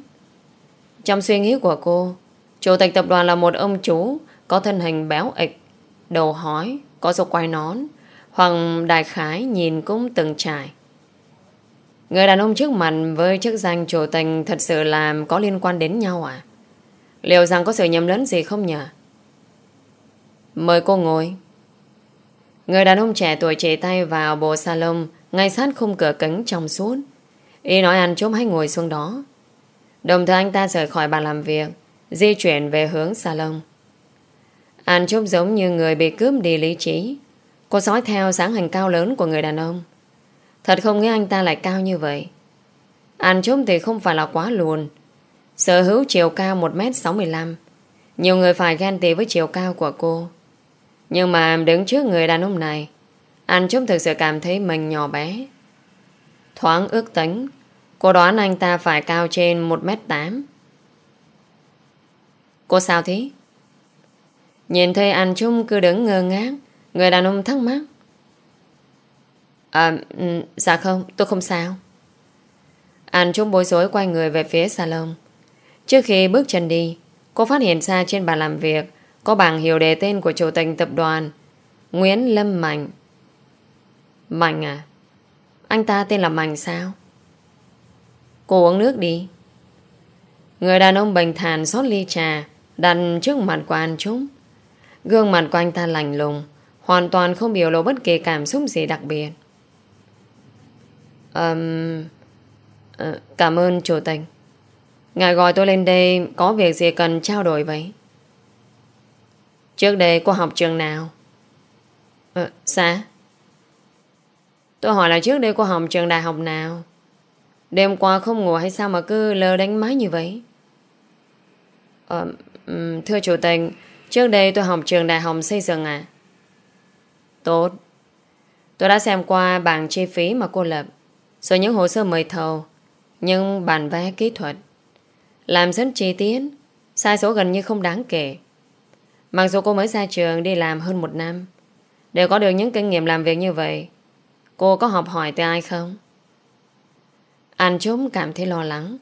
Trong suy nghĩ của cô, chủ tịch tập đoàn là một ông chú có thân hình béo ịch, đầu hói, có dấu quai nón, hoặc đại khái nhìn cũng từng trải. Người đàn ông trước mặt với chức danh chủ tịch thật sự làm có liên quan đến nhau à? Liệu rằng có sự nhầm lẫn gì không nhỉ? Mời cô ngồi. Người đàn ông trẻ tuổi chỉ tay vào bộ salon ngay sát khung cửa cứng trong suốt. Y nói anh chốt hãy ngồi xuống đó. Đồng thời anh ta rời khỏi bàn làm việc, di chuyển về hướng salon. Anh chốt giống như người bị cướp đi lý trí. Cô dõi theo sáng hình cao lớn của người đàn ông. Thật không nghĩ anh ta lại cao như vậy. Anh chốt thì không phải là quá luồn. Sở hữu chiều cao 1m65. Nhiều người phải ghen tị với chiều cao của cô. Nhưng mà đứng trước người đàn ông này, anh chốt thực sự cảm thấy mình nhỏ bé. Thoáng ước tính, cô đoán anh ta phải cao trên 1m8. Cô sao thế? Nhìn thấy anh Trung cứ đứng ngơ ngác, người đàn ông thắc mắc. À, dạ không, tôi không sao. Anh Trung bối rối quay người về phía salon. Trước khi bước chân đi, cô phát hiện ra trên bàn làm việc có bảng hiệu đề tên của chủ tịch tập đoàn Nguyễn Lâm Mạnh. Mạnh à? Anh ta tên là Mạnh sao? Cô uống nước đi. Người đàn ông bình thản xót ly trà đặt trước mặt của anh chúng. Gương mặt của anh ta lành lùng hoàn toàn không biểu lộ bất kỳ cảm xúc gì đặc biệt. Um, cảm ơn chủ tịch. Ngài gọi tôi lên đây có việc gì cần trao đổi vậy? Trước đây cô học trường nào? Ờ, sao? Tôi hỏi là trước đây cô học trường đại học nào? Đêm qua không ngủ hay sao mà cứ lơ đánh máy như vậy? Ờ, thưa chủ tịch, trước đây tôi học trường đại học xây dựng à? Tốt. Tôi đã xem qua bảng chi phí mà cô lập, rồi những hồ sơ mời thầu, nhưng bản vẽ kỹ thuật. Làm rất chi tiết, sai số gần như không đáng kể. Mặc dù cô mới ra trường đi làm hơn một năm, đều có được những kinh nghiệm làm việc như vậy, cô có học hỏi từ ai không? Anh chúng cảm thấy lo lắng.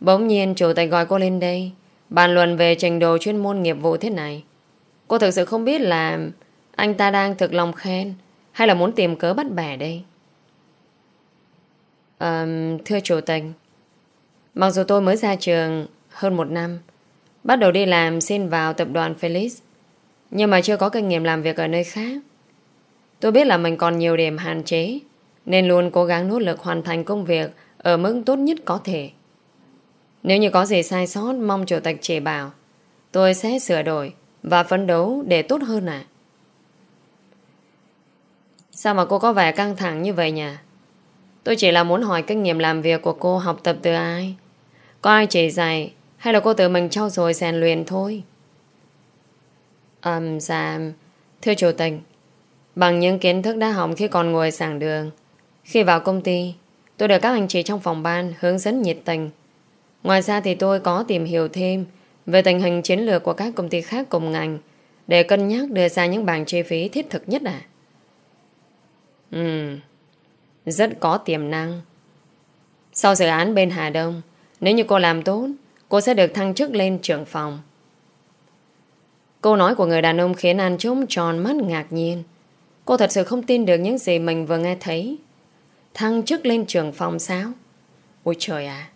Bỗng nhiên chủ tịch gọi cô lên đây Bàn luận về trình độ chuyên môn nghiệp vụ thế này. Cô thực sự không biết là anh ta đang thực lòng khen hay là muốn tìm cớ bắt bẻ đây. À, thưa chủ tịch, mặc dù tôi mới ra trường hơn một năm, bắt đầu đi làm xin vào tập đoàn Felix, nhưng mà chưa có kinh nghiệm làm việc ở nơi khác. Tôi biết là mình còn nhiều điểm hạn chế, nên luôn cố gắng nỗ lực hoàn thành công việc ở mức tốt nhất có thể. Nếu như có gì sai sót, mong chủ tịch chỉ bảo, tôi sẽ sửa đổi và phấn đấu để tốt hơn à. Sao mà cô có vẻ căng thẳng như vậy nhỉ? Tôi chỉ là muốn hỏi kinh nghiệm làm việc của cô học tập từ ai? Có ai chỉ dạy hay là cô tự mình trau dồi rèn luyện thôi? Ừm, dạ, thưa chủ tịch, bằng những kiến thức đã học khi còn ngồi sảng đường, khi vào công ty, tôi được các anh chị trong phòng ban hướng dẫn nhiệt tình. Ngoài ra thì tôi có tìm hiểu thêm về tình hình chiến lược của các công ty khác cùng ngành để cân nhắc đưa ra những bảng chi phí thiết thực nhất à? Ừ, rất có tiềm năng. Sau dự án bên Hà Đông, nếu như cô làm tốt, cô sẽ được thăng chức lên trưởng phòng. Câu nói của người đàn ông khiến An Trúc tròn mắt ngạc nhiên. Cô thật sự không tin được những gì mình vừa nghe thấy. Thăng chức lên trưởng phòng sao? Ôi trời à!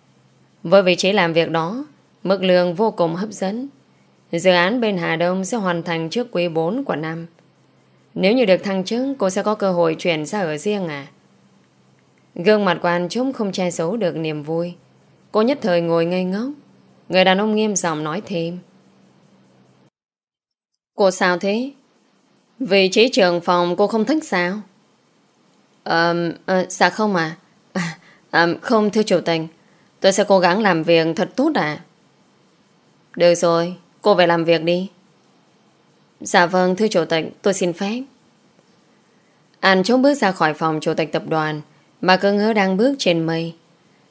Với vị trí làm việc đó, mức lương vô cùng hấp dẫn. Dự án bên Hà Đông sẽ hoàn thành trước quý 4 của năm. Nếu như được thăng chức, cô sẽ có cơ hội chuyển ra ở riêng à? Gương mặt của An Trúc không che giấu được niềm vui. Cô nhất thời ngồi ngây ngốc. Người đàn ông nghiêm giọng nói thêm. Cô sao thế? Vị trí trưởng phòng cô không thích sao? Um, à, dạ không à? à, không thưa chủ tịch. Tôi sẽ cố gắng làm việc thật tốt à? Được rồi, cô về làm việc đi. Dạ vâng, thưa chủ tịch, tôi xin phép. Anh chống bước ra khỏi phòng chủ tịch tập đoàn mà cơ ngỡ đang bước trên mây.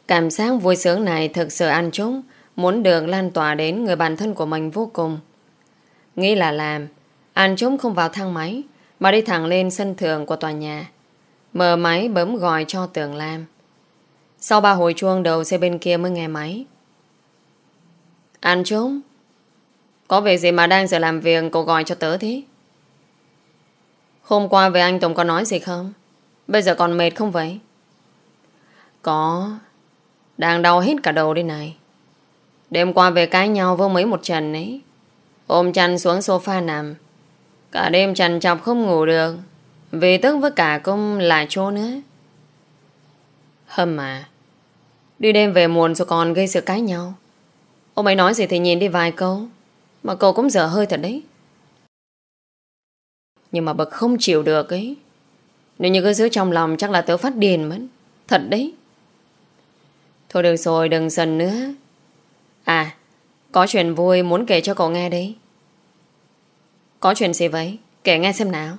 Cảm giác vui sướng này thực sự anh chống muốn được lan tỏa đến người bạn thân của mình vô cùng. Nghĩ là làm, anh chúng không vào thang máy mà đi thẳng lên sân thượng của tòa nhà. Mở máy bấm gọi cho Tường Lam. Sau ba hồi chuông đầu xe bên kia mới nghe máy. Anh chúng Có việc gì mà đang giờ làm việc cô gọi cho tớ thế? Hôm qua về anh Tùng có nói gì không? Bây giờ còn mệt không vậy? Có Đang đau hết cả đầu đây này Đêm qua về cãi nhau vô mấy một trận ấy Ôm chăn xuống sofa nằm. Cả đêm trần chọc không ngủ được. Vì tức với cả công là chỗ nữa. Hâm mà Đi đêm về muộn rồi còn gây sự cãi nhau. Ông ấy nói gì thì nhìn đi vài câu, Mà cậu cũng dở hơi thật đấy. Nhưng mà bậc không chịu được ấy. Nếu như cứ giữ trong lòng Chắc là tớ phát điền mất. Thật đấy. Thôi được rồi, đừng dần nữa. À có chuyện vui muốn kể cho cậu nghe đấy Có chuyện gì vậy? Kể nghe xem nào.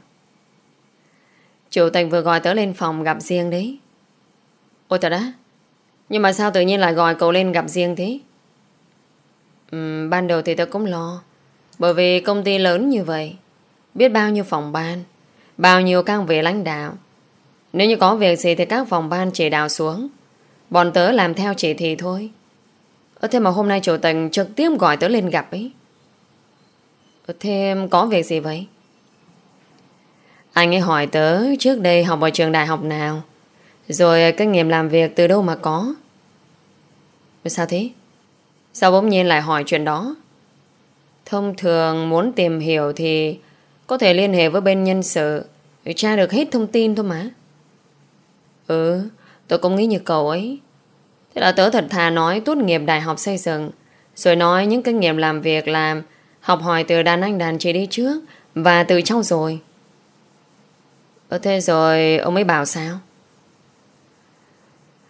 Chủ tịch vừa gọi tớ lên phòng gặp riêng đấy Ôi thật á? Nhưng mà sao tự nhiên lại gọi cậu lên gặp riêng thế? Ừ, Ban đầu thì tớ cũng lo. Bởi vì công ty lớn như vậy Biết bao nhiêu phòng ban Bao nhiêu các vị lãnh đạo. Nếu như có việc gì thì các phòng ban chỉ đạo xuống. Bọn tớ làm theo chỉ thị thôi thế mà hôm nay chủ tịch trực tiếp gọi tớ lên gặp ấy. Thế có việc gì vậy? Anh ấy hỏi tớ trước đây học ở trường đại học nào, Rồi kinh nghiệm làm việc từ đâu mà có. Sao thế? Sao bỗng nhiên lại hỏi chuyện đó? Thông thường muốn tìm hiểu thì Có thể liên hệ với bên nhân sự Để tra được hết thông tin thôi mà. Ừ Tôi cũng nghĩ như cậu ấy. Thế là tớ thật thà nói tốt nghiệp đại học xây dựng, Rồi nói những kinh nghiệm làm việc làm, Học hỏi từ đàn anh đàn chị đi trước Và từ trong rồi. Ờ thế rồi ông ấy bảo sao?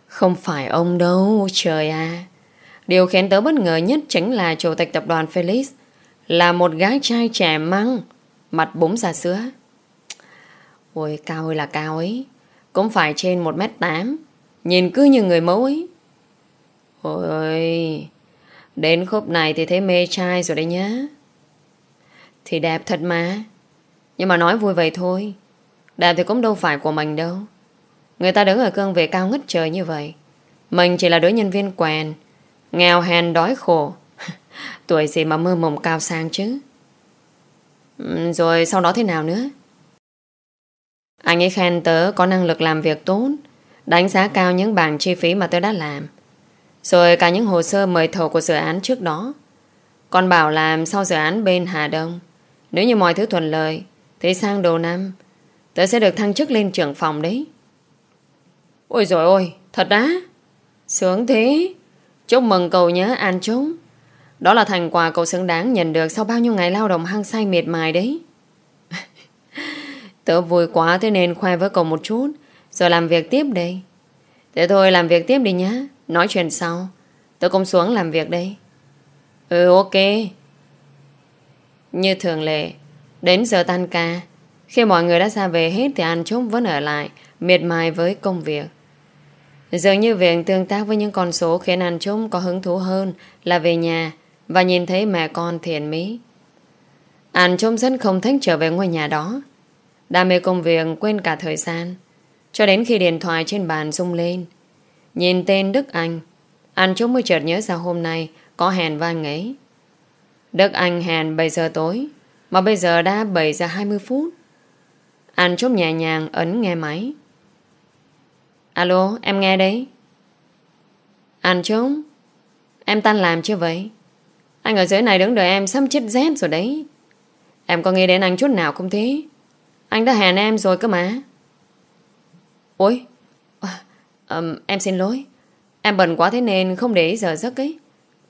Không phải ông đâu, Trời à Điều khiến tớ bất ngờ nhất chính là Chủ tịch tập đoàn Felix Là một gái trai trẻ măng, Mặt búng ra sữa. Ôi, cao ơi là cao ấy. Cũng phải trên 1m8 Nhìn cứ như người mẫu ấy. Ôi Đến khúc này thì thấy mê trai rồi đấy nhá. Thì đẹp thật mà. Nhưng mà nói vui vậy thôi. Đẹp thì cũng đâu phải của mình đâu. Người ta đứng ở cương vị cao ngất trời như vậy. Mình chỉ là đứa nhân viên quèn. Nghèo hèn đói khổ. Tuổi gì mà mơ mộng cao sang chứ? Rồi sau đó thế nào nữa? Anh ấy khen tớ có năng lực làm việc tốt, Đánh giá cao những bảng chi phí mà tớ đã làm. Rồi cả những hồ sơ mời thầu của dự án trước đó. Còn bảo làm sau dự án bên Hà Đông. Nếu như mọi thứ thuận lợi, Thì sang đầu năm, Tớ sẽ được thăng chức lên trưởng phòng đấy. Ôi rồi ôi Thật á? Sướng thế. Chúc mừng cậu nhớ An Trúc. Đó là thành quả cậu xứng đáng nhận được Sau bao nhiêu ngày lao động hăng say miệt mài đấy. Tớ vui quá Thế nên khoe với cậu một chút, Rồi làm việc tiếp đây. Thế thôi làm việc tiếp đi nhá. Nói chuyện sau tôi cũng xuống làm việc đây Ừ ok Như thường lệ, Đến giờ tan ca Khi mọi người đã ra về hết Thì An Trúc vẫn ở lại, Miệt mài với công việc Dường như việc tương tác với những con số khiến anh chúng có hứng thú hơn là về nhà và nhìn thấy mẹ con thiện mỹ. Anh chúng rất không thích trở về ngôi nhà đó. Đam mê công việc quên cả thời gian. Cho đến khi điện thoại trên bàn rung lên. Nhìn tên Đức Anh, anh chúng mới chợt nhớ ra hôm nay có hẹn với anh ấy. Đức Anh hẹn 7 giờ tối, mà bây giờ đã 7 giờ 20 phút. Anh chốt nhẹ nhàng ấn nghe máy. Alo, em nghe đấy. Anh chúng, em tan làm chưa vậy? Anh ở dưới này đứng đợi em sắp chết dép rồi đấy. Em có nghe đến anh chút nào không thế? Anh đã hẹn em rồi cơ mà. Ôi, um, em xin lỗi. Em bận quá thế nên không để ý giờ giấc ấy.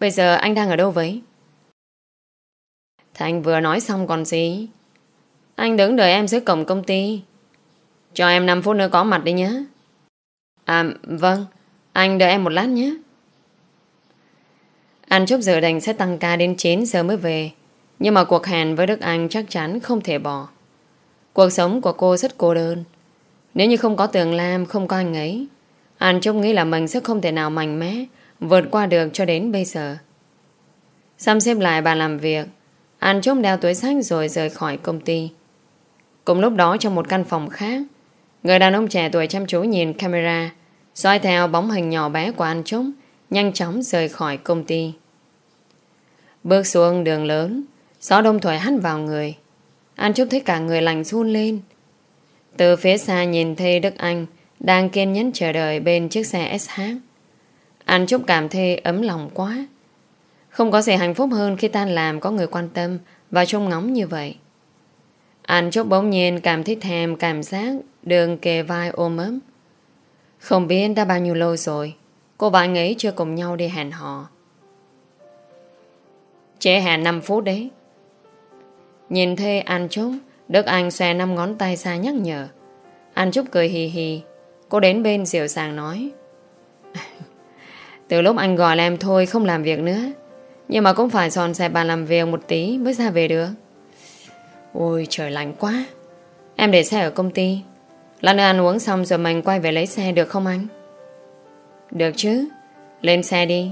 Bây giờ anh đang ở đâu vậy? Thành vừa nói xong còn gì? Anh đứng đợi em dưới cổng công ty. Cho em 5 phút nữa có mặt đi nhé. À vâng Anh đợi em một lát nhé Anh chúc giờ đành sẽ tăng ca đến 9 giờ mới về Nhưng mà cuộc hẹn với Đức Anh chắc chắn không thể bỏ Cuộc sống của cô rất cô đơn Nếu như không có Tường Lam Không có anh ấy An Trúc nghĩ là mình sẽ không thể nào mạnh mẽ, Vượt qua được cho đến bây giờ. Xăm xếp lại bàn làm việc, An Trúc đeo túi sách rồi rời khỏi công ty. Cùng lúc đó trong một căn phòng khác, Người đàn ông trẻ tuổi chăm chú nhìn camera soi theo bóng hình nhỏ bé của anh Trúc Nhanh chóng rời khỏi công ty. Bước xuống đường lớn, Gió đông thổi hắt vào người. Anh Trúc thấy cả người lạnh run lên. Từ phía xa nhìn thấy Đức Anh đang kiên nhẫn chờ đợi bên chiếc xe SH Anh Trúc cảm thấy ấm lòng quá. Không có gì hạnh phúc hơn khi tan làm có người quan tâm và trông ngóng như vậy. Anh Trúc bỗng nhiên cảm thấy thèm cảm giác đường kề vai ôm ấm. Không biết đã bao nhiêu lâu rồi, Cô và anh ấy chưa cùng nhau đi hẹn hò. Trễ hẹn 5 phút đấy. Nhìn thấy anh Trúc, Đức Anh xòe năm ngón tay xa nhắc nhở. Anh Trúc cười hì hì. Cô đến bên dịu dàng nói. Từ lúc anh gọi là em thôi Không làm việc nữa. Nhưng mà cũng phải dọn dẹp bàn làm việc một tí Mới ra về được. Ôi, trời lạnh quá. Em để xe ở công ty. Lát nữa ăn uống xong rồi mình quay về lấy xe được không anh? Được chứ. Lên xe đi.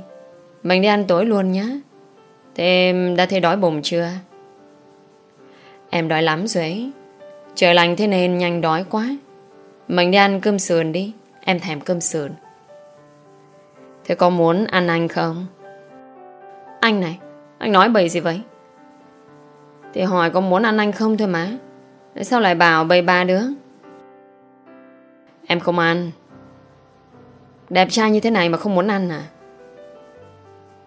Mình đi ăn tối luôn nhé Thế em đã thấy đói bụng chưa? Em đói lắm rồi ấy. Trời lạnh thế nên nhanh đói quá. Mình đi ăn cơm sườn đi. Em thèm cơm sườn. Thế có muốn ăn anh không? Anh này, Anh nói bậy gì vậy? Thì hỏi có muốn ăn anh không thôi mà. Sao lại bảo bậy ba đứa? Em không ăn. Đẹp trai như thế này mà không muốn ăn à?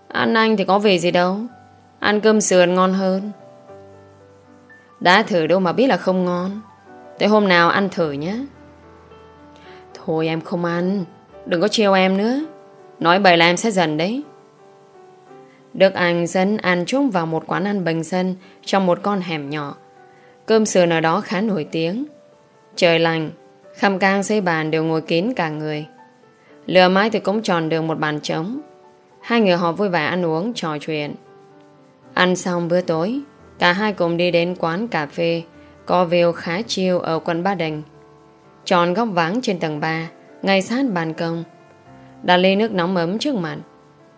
Ăn anh thì có về gì đâu. Ăn cơm sườn ngon hơn. Đã thử đâu mà biết là không ngon. Thế hôm nào ăn thử nhé Thôi em không ăn. Đừng có trêu em nữa. Nói bậy là em sẽ dần đấy. Đức Anh dẫn ăn chung vào một quán ăn bình dân Trong một con hẻm nhỏ. Cơm sườn ở đó khá nổi tiếng. Trời lành Khăm cang xây bàn đều ngồi kín cả người. Lừa mái thì cũng tròn được một bàn trống. Hai người họ vui vẻ ăn uống, trò chuyện. Ăn xong bữa tối, Cả hai cùng đi đến quán cà phê Có view khá chiêu ở quận Ba Đình. Tròn góc vắng trên tầng 3 Ngay sát ban công. Đặt ly nước nóng ấm trước mặt.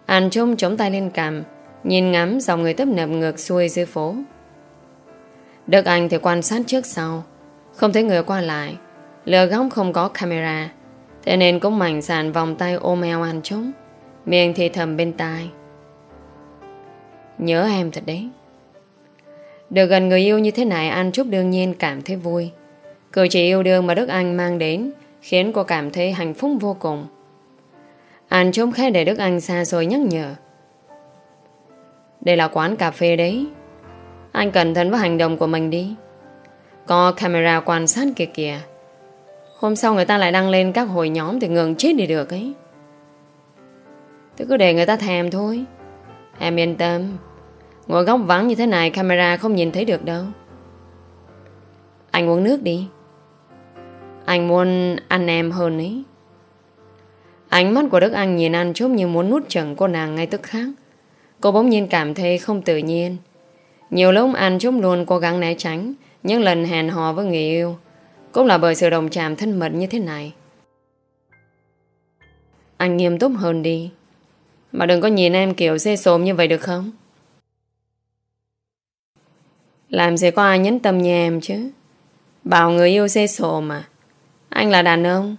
Hàn Trung chống tay lên cằm, Nhìn ngắm dòng người tấp nập ngược xuôi dưới phố. Đức Anh thì quan sát trước sau. Không thấy người qua lại. Lừa góc không có camera. Thế nên cũng mảnh sàn vòng tay ôm eo anh Trung. Miệng thì thầm bên tai. Nhớ em thật đấy. Được gần người yêu như thế này, An Trúc đương nhiên cảm thấy vui. Cử chỉ yêu đương mà Đức Anh mang đến khiến cô cảm thấy hạnh phúc vô cùng. anh Trúc khẽ để Đức Anh xa rồi nhắc nhở. Đây là quán cà phê đấy. Anh cẩn thận với hành động của mình đi. Có camera quan sát kìa kìa. Hôm sau người ta lại đăng lên các hội nhóm thì ngừng chết đi được ấy. Tôi cứ để người ta thèm thôi. Em yên tâm. Ngồi góc vắng như thế này camera không nhìn thấy được đâu. Anh uống nước đi. Anh muốn ăn em hơn ấy. Ánh mắt của Đức Anh nhìn An chút như muốn nút chừng cô nàng ngay tức khác. Cô bỗng nhiên cảm thấy không tự nhiên. Nhiều lúc An chút luôn cố gắng né tránh, những lần hẹn hò với người yêu. Cũng là bởi sự đồng chạm thân mật như thế này. Anh nghiêm túc hơn đi. Mà đừng có nhìn em kiểu xê xồm như vậy được không? Làm gì có ai nhấn tâm như em chứ? Bảo người yêu xê xồm mà. Anh là đàn ông.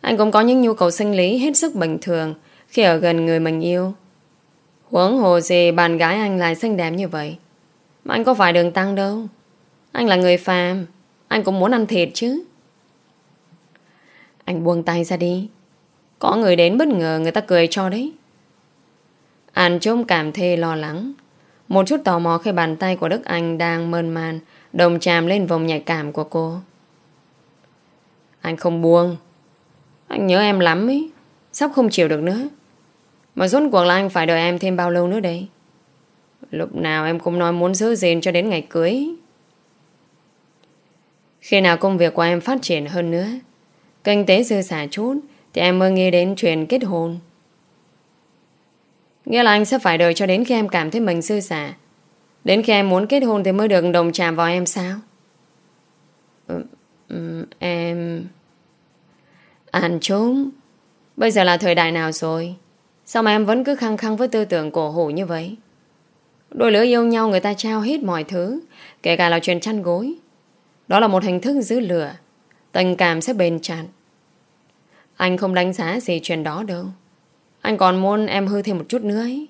Anh cũng có những nhu cầu sinh lý hết sức bình thường khi ở gần người mình yêu. Huống hồ gì bạn gái anh lại xinh đẹp như vậy. Mà anh có phải đường tăng đâu. Anh là người phàm. Anh cũng muốn ăn thịt chứ. Anh buông tay ra đi. Có người đến bất ngờ người ta cười cho đấy. An Trung cảm thấy lo lắng. Một chút tò mò khi bàn tay của Đức Anh đang mơn man đồng chạm lên vùng nhạy cảm của cô. Anh không buông. Anh nhớ em lắm ấy. Sắp không chịu được nữa. Mà rốt cuộc là anh phải đợi em thêm bao lâu nữa đây? Lúc nào em cũng nói muốn giữ gìn cho đến ngày cưới. Khi nào công việc của em phát triển hơn nữa, kinh tế dư xả chút, thì em mới nghĩ đến chuyện kết hôn. Nghĩa là anh sẽ phải đợi cho đến khi em cảm thấy mình dư xả. Đến khi em muốn kết hôn thì mới được đồng chạm vào em sao? Ừ, um, em... À, An trốn. Bây giờ là thời đại nào rồi? Sao mà em vẫn cứ khăng khăng với tư tưởng cổ hủ như vậy? Đôi lứa yêu nhau người ta trao hết mọi thứ, kể cả là chuyện chăn gối. Đó là một hình thức giữ lửa. Tình cảm sẽ bền chặt. Anh không đánh giá gì chuyện đó đâu. Anh còn muốn em hư thêm một chút nữa ấy.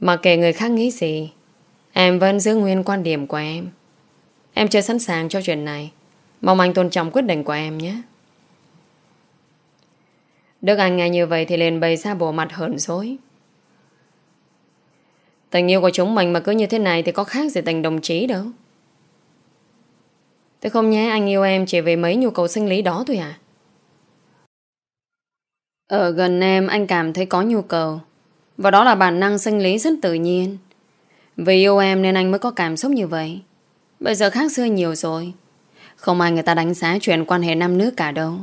Mà kể người khác nghĩ gì, em vẫn giữ nguyên quan điểm của em. Em chưa sẵn sàng cho chuyện này. Mong anh tôn trọng quyết định của em nhé. Đức Anh nghe như vậy thì liền bày ra bộ mặt hờn dối. Tình yêu của chúng mình mà cứ như thế này thì có khác gì tình đồng chí đâu. Tôi không nhé, anh yêu em chỉ vì mấy nhu cầu sinh lý đó thôi à? Ở gần em, anh cảm thấy có nhu cầu. Và đó là bản năng sinh lý rất tự nhiên. Vì yêu em nên anh mới có cảm xúc như vậy. Bây giờ khác xưa nhiều rồi. Không ai người ta đánh giá chuyện quan hệ nam nữ cả đâu.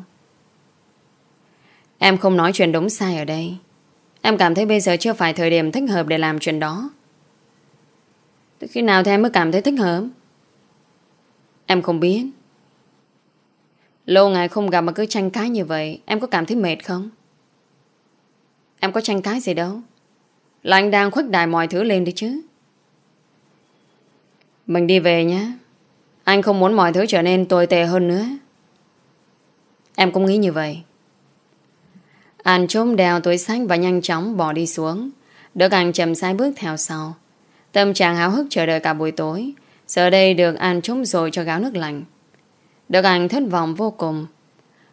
Em không nói chuyện đúng sai ở đây. Em cảm thấy bây giờ chưa phải thời điểm thích hợp để làm chuyện đó. Từ khi nào thì em mới cảm thấy thích hợp? Em không biết. Lâu ngày không gặp mà cứ tranh cãi như vậy, em có cảm thấy mệt không? Em có tranh cãi gì đâu. Là anh đang khuếch đại mọi thứ lên đi chứ. Mình đi về nhé. Anh không muốn mọi thứ trở nên tồi tệ hơn nữa. Em cũng nghĩ như vậy. Anh trốn đeo túi sách và nhanh chóng bỏ đi xuống. Đức Anh chậm sai bước theo sau. Tâm trạng háo hức chờ đợi cả buổi tối. Giờ đây được An trốn rồi cho gáo nước lạnh. Đức Anh thất vọng vô cùng.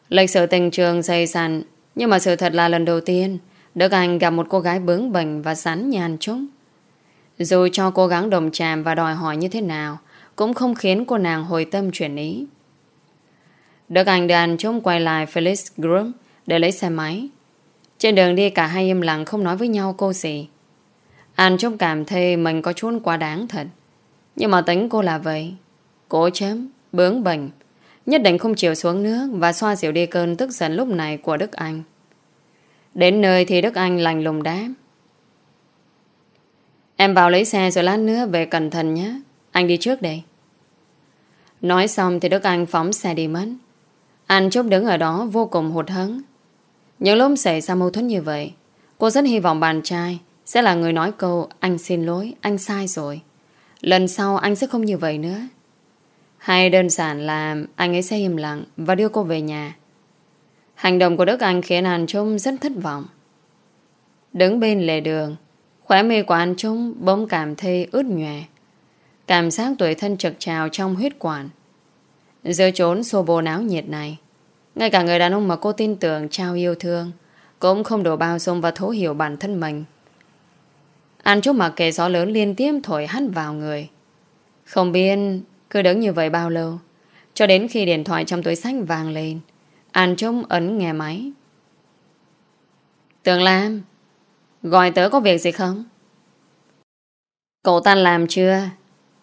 Lịch sử tình trường dày dặn, nhưng mà sự thật là lần đầu tiên, Đức Anh gặp một cô gái bướng bỉnh và sắn nhàn trúng. Dù cho cố gắng đồng chạm và đòi hỏi như thế nào cũng không khiến cô nàng hồi tâm chuyển ý. Đức Anh đàn anh quay lại Felix Group để lấy xe máy. Trên đường đi cả hai im lặng không nói với nhau cô gì. Anh trông cảm thấy mình có chút quá đáng thật. Nhưng mà tính cô là vậy. Cố chém, bướng bỉnh, nhất định không chịu xuống nước và xoa dịu đi cơn tức giận lúc này của Đức Anh. Đến nơi thì Đức Anh lành lùng đáp. Em vào lấy xe rồi lát nữa về cẩn thận nhé. Anh đi trước đây. Nói xong thì Đức Anh phóng xe đi mất. Anh chốc đứng ở đó vô cùng hụt hẫng. Những lúc xảy ra mâu thuẫn như vậy, cô rất hy vọng bạn trai sẽ là người nói câu anh xin lỗi, anh sai rồi. Lần sau anh sẽ không như vậy nữa. Hay đơn giản là anh ấy sẽ im lặng và đưa cô về nhà. Hành động của Đức Anh khiến Anh Trung rất thất vọng. Đứng bên lề đường, Khóe mi của anh Trung bỗng cảm thấy ướt nhòe. Cảm giác tuổi thân trực trào trong huyết quản. Giữa trốn xô bồ náo nhiệt này, ngay cả người đàn ông mà cô tin tưởng trao yêu thương cũng không đủ bao dung và thấu hiểu bản thân mình. Anh Trúc mặc kệ gió lớn liên tiếp thổi hắt vào người. Không biết cứ đứng như vậy bao lâu, cho đến khi điện thoại trong túi sách vàng lên, anh Trung ấn nghe máy. Tường Lam, gọi tớ có việc gì không? Cậu ta làm chưa?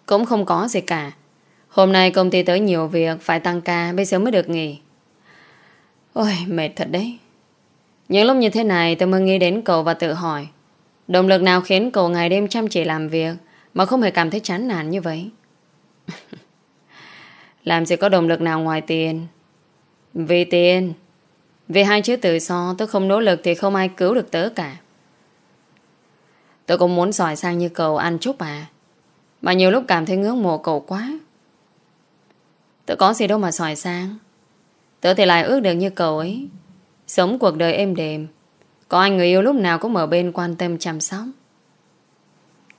Cũng không có gì cả. Hôm nay công ty tới nhiều việc, phải tăng ca, bây giờ mới được nghỉ. Ôi, mệt thật đấy. Những lúc như thế này tôi mới nghĩ đến cậu và tự hỏi Động lực nào khiến cậu ngày đêm chăm chỉ làm việc Mà không hề cảm thấy chán nản như vậy Làm gì có động lực nào ngoài tiền Vì tiền Vì hai chữ tự so, Tôi không nỗ lực thì không ai cứu được tớ cả Tôi cũng muốn giỏi sang như cậu ăn chúc à mà nhiều lúc cảm thấy ngưỡng mộ cậu quá. Tớ có gì đâu mà giỏi sang Tớ thì lại ước được như cậu ấy. Sống cuộc đời êm đềm. Có anh người yêu lúc nào cũng ở bên quan tâm chăm sóc.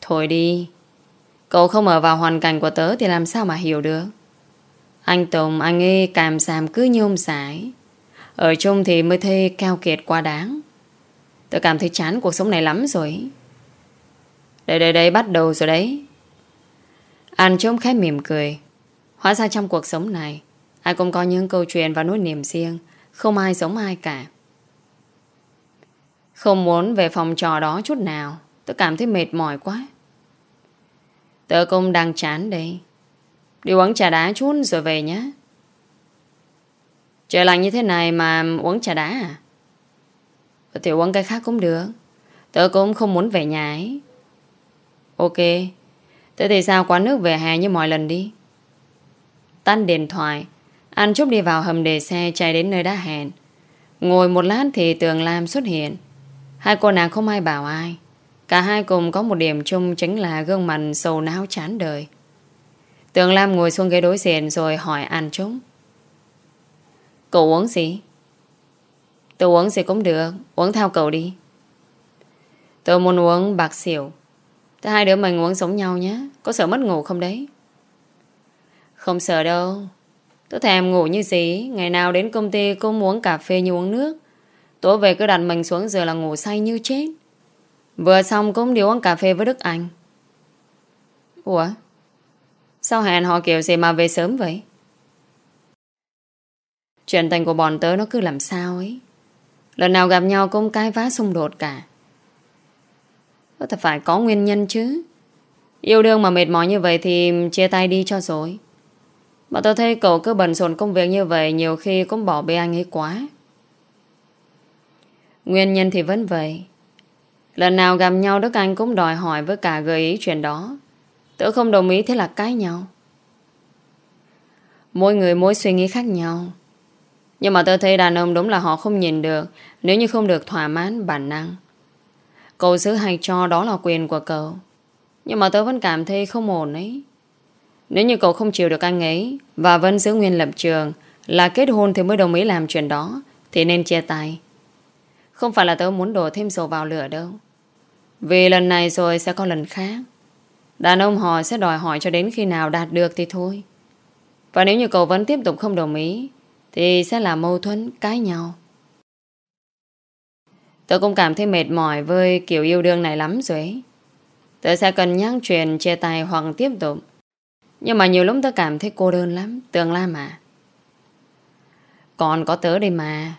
Thôi đi. Cậu không ở vào hoàn cảnh của tớ Thì làm sao mà hiểu được? Anh Tùng, anh ấy càm xàm cứ nhôm sải. Ở chung thì mới thấy keo kiệt quá đáng. Tớ cảm thấy chán cuộc sống này lắm rồi. Đây đây đây, bắt đầu rồi đấy. Anh trông khẽ mỉm cười. Hóa ra trong cuộc sống này, Ai cũng có những câu chuyện và nỗi niềm riêng, không ai giống ai cả. Không muốn về phòng trò đó chút nào, Tôi cảm thấy mệt mỏi quá. Tớ cũng đang chán đây. Đi uống trà đá chút rồi về nhé. Trời lạnh như thế này mà uống trà đá à? Thì uống cái khác cũng được. Tớ cũng không muốn về nhà ấy. Ok. Thế thì sao quán nước về hè như mọi lần đi Tắt điện thoại anh Trúc đi vào hầm để xe chạy đến nơi đã hẹn. Ngồi một lát thì Tường Lam xuất hiện. Hai cô nàng không ai bảo ai. Cả hai cùng có một điểm chung chính là gương mặt sầu não chán đời. Tường Lam ngồi xuống ghế đối diện rồi hỏi An Trúc. Cậu uống gì? Tôi uống gì cũng được. Uống theo cậu đi. Tôi muốn uống bạc xỉu. Thế hai đứa mình uống giống nhau nhé. Có sợ mất ngủ không đấy? Không sợ đâu. Tôi thèm ngủ như gì? Ngày nào đến công ty cũng muốn cà phê như uống nước. Tối về cứ đặt mình xuống giờ là ngủ say như chết. Vừa xong cũng đi uống cà phê với Đức Anh. Ủa? Sao hẹn họ kiểu gì mà về sớm vậy? Chuyện tình của bọn tớ nó cứ làm sao ấy. Lần nào gặp nhau cũng cái vá xung đột cả. Có thể phải có nguyên nhân chứ. Yêu đương mà mệt mỏi như vậy Thì chia tay đi cho rồi. Mà tôi thấy cậu cứ bận rộn công việc như vậy, Nhiều khi cũng bỏ bê anh ấy quá. Nguyên nhân thì vẫn vậy. Lần nào gặp nhau, Đức Anh cũng đòi hỏi với cả gợi ý chuyện đó. Tớ không đồng ý, thế là cãi nhau. Mỗi người mỗi suy nghĩ khác nhau. Nhưng mà tôi thấy đàn ông đúng là họ không nhìn được. Nếu như không được thỏa mãn bản năng Cậu giữ hay cho đó là quyền của cậu. Nhưng mà tớ vẫn cảm thấy không ổn ấy. Nếu như cậu không chịu được anh ấy Và vẫn giữ nguyên lập trường Là kết hôn thì mới đồng ý làm chuyện đó, Thì nên chia tay. Không phải là tớ muốn đổ thêm dầu vào lửa đâu. Vì lần này rồi sẽ có lần khác. Đàn ông họ sẽ đòi hỏi cho đến khi nào đạt được thì thôi. Và nếu như cậu vẫn tiếp tục không đồng ý, Thì sẽ là mâu thuẫn cãi nhau. Tớ cũng cảm thấy mệt mỏi với kiểu yêu đương này lắm rồi ấy. Tớ sẽ cần nhắc chuyện chia tay hoặc tiếp tục. Nhưng mà nhiều lúc tớ cảm thấy cô đơn lắm Tường Lam à. Còn có tớ đây mà.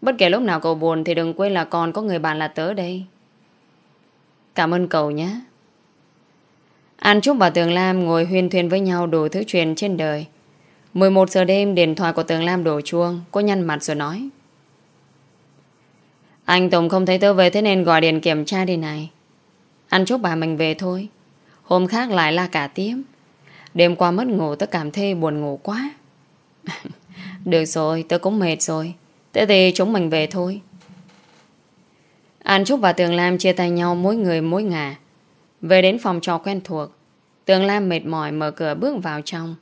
Bất kể lúc nào cậu buồn Thì đừng quên là còn có người bạn là tớ đây. Cảm ơn cậu nhé. An Trúc và Tường Lam ngồi huyên thuyên với nhau đủ thứ chuyện trên đời. 11 giờ đêm, điện thoại của Tường Lam đổ chuông. Cô nhăn mặt rồi nói. Anh Tùng không thấy tớ về Thế nên gọi điện kiểm tra đi này. Anh chúc bà mình về thôi. Hôm khác lại la cả tiếng. Đêm qua mất ngủ tớ cảm thấy buồn ngủ quá. Được rồi Tớ cũng mệt rồi. Thế thì chúng mình về thôi. An Trúc và Tường Lam chia tay nhau Mỗi người mỗi ngả. Về đến phòng trò quen thuộc, Tường Lam mệt mỏi mở cửa bước vào trong.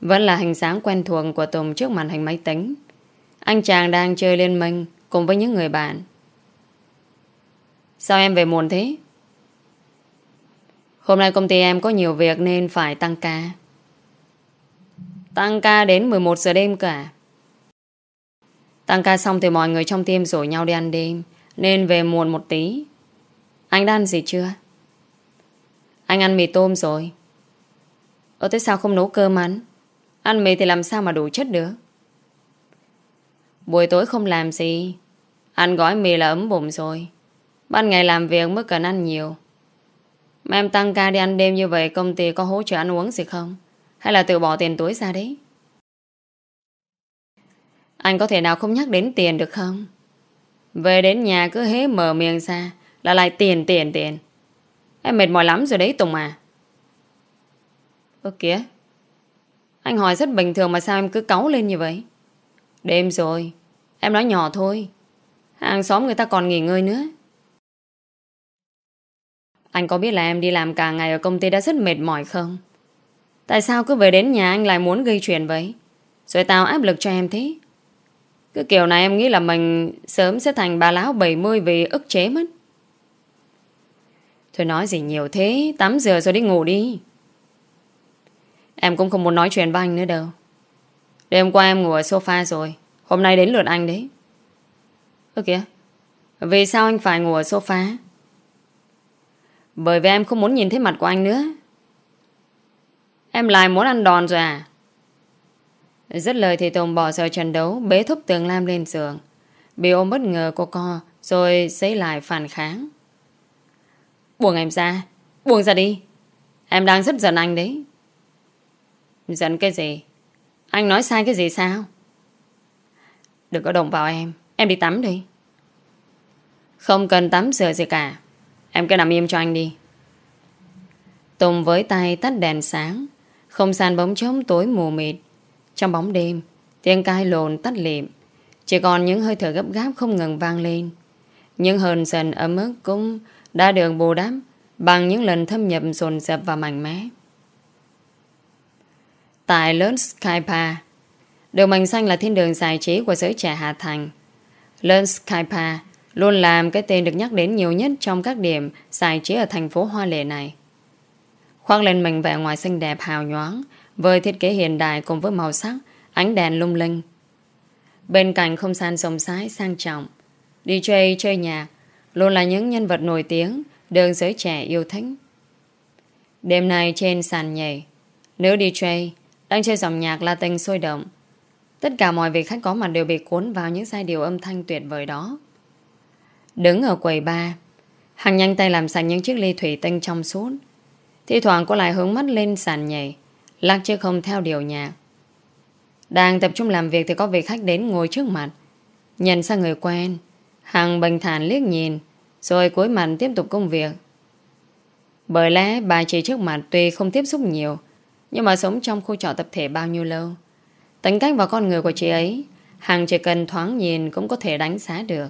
Vẫn là hình dáng quen thuộc Của Tùng trước màn hình máy tính. Anh chàng đang chơi liên minh. Cùng với những người bạn Sao em về muộn thế Hôm nay công ty em có nhiều việc nên phải tăng ca. Tăng ca đến 11 giờ đêm cả. Tăng ca xong thì mọi người trong team rủ nhau đi ăn đêm, nên về muộn một tí. Anh đã ăn gì chưa? Anh ăn mì tôm rồi. Ở thế sao không nấu cơm ăn? Ăn mì thì làm sao mà đủ chất được? Buổi tối không làm gì. Ăn gói mì là ấm bụng rồi. Ban ngày làm việc mới cần ăn nhiều. Mà em tăng ca đi ăn đêm như vậy, công ty có hỗ trợ ăn uống gì không? Hay là tự bỏ tiền túi ra đấy? Anh có thể nào không nhắc đến tiền được không? Về đến nhà cứ hế mở miệng ra, là lại tiền tiền tiền. Em mệt mỏi lắm rồi đấy, Tùng à. Ơ kìa. Anh hỏi rất bình thường mà sao em cứ cáu lên như vậy? Đêm rồi. Em nói nhỏ thôi. Hàng xóm người ta còn nghỉ ngơi nữa. Anh có biết là em đi làm cả ngày ở công ty đã rất mệt mỏi không? Tại sao cứ về đến nhà anh lại muốn gây chuyện vậy? Rồi tao áp lực cho em thế? Cứ kiểu này em nghĩ là mình sớm sẽ thành bà lão 70 vì ức chế mất. Thôi nói gì nhiều thế, tắm rửa rồi đi ngủ đi. Em cũng không muốn nói chuyện với anh nữa đâu. Đêm qua em ngủ ở sofa rồi, hôm nay đến lượt anh đấy. Ơ kìa, vì sao anh phải ngủ ở sofa? Bởi vì em không muốn nhìn thấy mặt của anh nữa. Em lại muốn ăn đòn rồi à? Rất lời thì Tùng bỏ giờ trận đấu Bế thúc tường Lam lên giường Bị ôm bất ngờ cô co Rồi xấy lại phản kháng Buông em ra Buông ra đi Em đang rất giận anh đấy Giận cái gì anh nói sai cái gì sao? Đừng có động vào em. Em đi tắm đi. Không cần tắm rửa gì cả. Em cứ nằm im cho anh đi. Tùng với tay tắt đèn sáng. Không gian bóng trống tối mù mịt. Trong bóng đêm, Tiếng cai lồn tắt liệm. Chỉ còn những hơi thở gấp gáp không ngừng vang lên. Những hờn dần ấm ức cũng đã được bù đắp bằng những lần thâm nhập dồn dập và mạnh mẽ. Tại lớn Skypa, đường mành xanh là thiên đường giải trí của giới trẻ Hà Thành. Lớn Skypa luôn làm cái tên được nhắc đến nhiều nhất trong các điểm giải trí ở thành phố Hoa Lệ này. Khoác lên mình vẻ ngoài xinh đẹp hào nhoáng với thiết kế hiện đại cùng với màu sắc, ánh đèn lung linh. Bên cạnh không gian rộng rãi sang trọng, DJ chơi nhạc luôn là những nhân vật nổi tiếng đường giới trẻ yêu thích. Đêm nay trên sàn nhảy, nữ DJ đang chơi dòng nhạc Latin sôi động. Tất cả mọi vị khách có mặt đều bị cuốn vào những giai điệu âm thanh tuyệt vời đó. Đứng ở quầy ba, Hằng nhanh tay làm sạch những chiếc ly thủy tinh trong suốt. Thì thoảng cô lại hướng mắt lên sàn nhảy, Lắc chứ không theo điều nhạc Đang tập trung làm việc Thì có vị khách đến ngồi trước mặt Nhận sang người quen Hằng bình thản liếc nhìn Rồi cuối mặt tiếp tục công việc Bởi lẽ bà chị trước mặt Tuy không tiếp xúc nhiều nhưng mà sống trong khu trọ tập thể bao nhiêu lâu Tính cách và con người của chị ấy Hằng chỉ cần thoáng nhìn Cũng có thể đánh giá được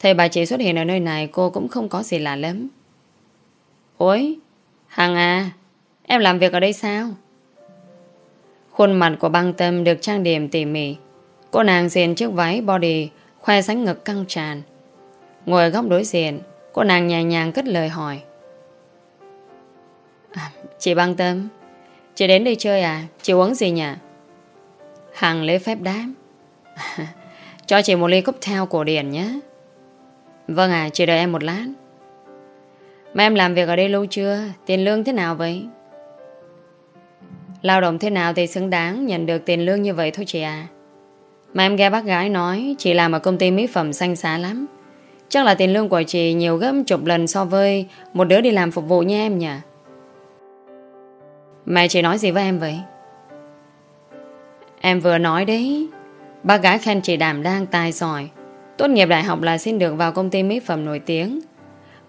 Thầy bà chị xuất hiện ở nơi này Cô cũng không có gì lạ lắm Ôi Hằng à Em làm việc ở đây sao? Khuôn mặt của băng tâm được trang điểm tỉ mỉ. Cô nàng diện chiếc váy body khoe sánh ngực căng tràn. Ngồi ở góc đối diện, cô nàng nhẹ nhàng cất lời hỏi. À, chị băng tâm, chị đến đây chơi à? Chị uống gì nhỉ? Hằng lấy phép đáp. Cho chị một ly cocktail cổ điển nhé. Vâng à, chị đợi em một lát. Mà em làm việc ở đây lâu chưa? Tiền lương thế nào vậy? Lao động thế nào thì xứng đáng nhận được tiền lương như vậy thôi chị à. Mà em nghe bác gái nói chị làm ở công ty mỹ phẩm xanh xá lắm. Chắc là tiền lương của chị nhiều gấp chục lần so với một đứa đi làm phục vụ như em nhỉ. Mẹ chị nói gì với em vậy? Em vừa nói đấy. Bác gái khen chị đảm đang tài giỏi. Tốt nghiệp đại học là xin được vào công ty mỹ phẩm nổi tiếng.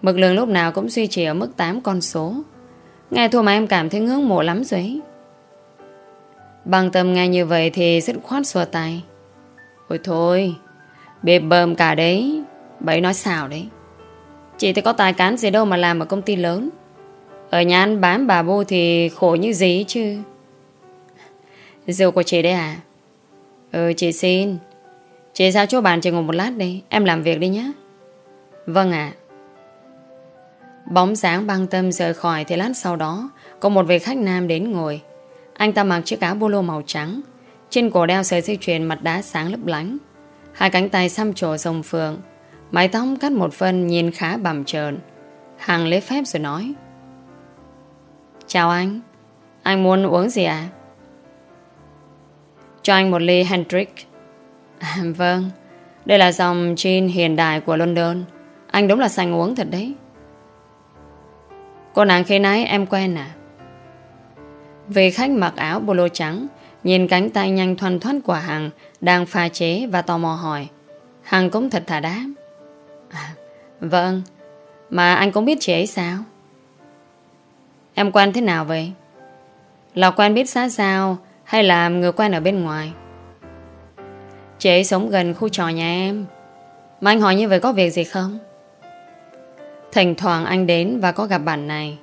Mực lương lúc nào cũng duy trì ở mức 8 con số. Nghe thôi mà em cảm thấy ngưỡng mộ lắm rồi ấy. Bằng tâm nghe như vậy thì rất khoát xua tay. Ôi thôi, bịp bơm cả đấy. Bấy nói xào đấy. Chị thì có tài cán gì đâu mà làm ở công ty lớn. Ở nhà ăn bám bà bô thì khổ như gì chứ. Rượu của chị đây à? Ừ, chị xin. Chị sao chỗ bàn chị ngồi một lát đi. Em làm việc đi nhé. Vâng ạ. Bóng sáng băng tâm rời khỏi thì lát sau đó có một vị khách nam đến ngồi. Anh ta mặc chiếc áo bolo màu trắng. Trên cổ đeo sợi dây chuyền mặt đá sáng lấp lánh. Hai cánh tay xăm trổ rồng phượng. Mái tóc cắt một phân nhìn khá bầm trờn. Hàng lấy phép rồi nói. Chào anh. Anh muốn uống gì à? Cho anh một ly Hendrick. À, vâng. Đây là dòng gin hiện đại của London. Anh đúng là sành uống thật đấy. Cô nàng khi nãy em quen à? Vị khách mặc áo bolo trắng Nhìn cánh tay nhanh thoăn thoát của Hằng Đang pha chế và tò mò hỏi Hằng cũng thật thả đáp à, Vâng Mà anh cũng biết chị ấy sao Em quen thế nào vậy? Là quen biết xa sao Hay là người quen ở bên ngoài? Chị ấy sống gần khu trò nhà em. Mà anh hỏi như vậy có việc gì không? Thỉnh thoảng anh đến và có gặp bạn này.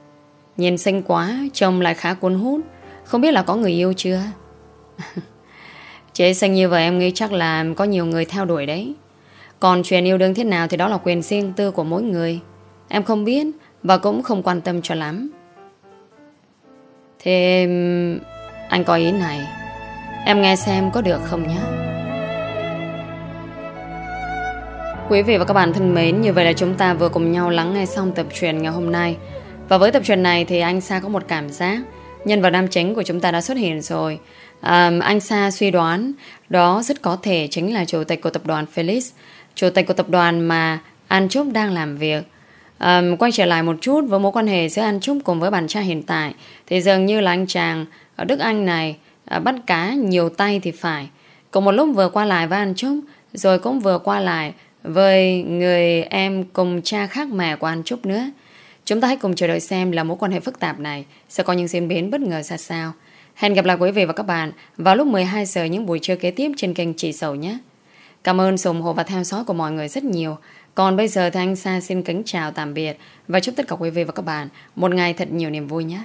Nhìn xinh quá, Trông lại khá cuốn hút. Không biết là có người yêu chưa? Chị xinh như vậy em nghĩ chắc là Có nhiều người theo đuổi đấy. Còn chuyện yêu đương thế nào Thì đó là quyền riêng tư của mỗi người. Em không biết Và cũng không quan tâm cho lắm. Thế Anh có ý này Em nghe xem có được không nhé Quý vị và các bạn thân mến, như vậy là chúng ta vừa cùng nhau lắng nghe xong tập truyền ngày hôm nay. Và với tập truyền này thì anh Sa có một cảm giác nhân vật nam chính của chúng ta đã xuất hiện rồi. À, anh Sa suy đoán đó rất có thể chính là chủ tịch của tập đoàn Felix, chủ tịch của tập đoàn mà An Trúc đang làm việc. Um, quay trở lại một chút với mối quan hệ giữa anh Trúc cùng với bạn trai hiện tại thì dường như là anh chàng ở Đức Anh này à, bắt cá nhiều tay thì phải. Cùng một lúc vừa qua lại với anh Trúc rồi cũng vừa qua lại với người em cùng cha khác mẹ của anh Trúc nữa. Chúng ta hãy cùng chờ đợi xem là mối quan hệ phức tạp này sẽ có những diễn biến bất ngờ ra sao. Hẹn gặp lại quý vị và các bạn vào lúc 12 giờ những buổi trưa kế tiếp trên kênh Chị Sầu nhé. Cảm ơn sự ủng hộ và theo dõi của mọi người rất nhiều. Còn bây giờ thì anh Sa xin kính chào tạm biệt và chúc tất cả quý vị và các bạn một ngày thật nhiều niềm vui nhé.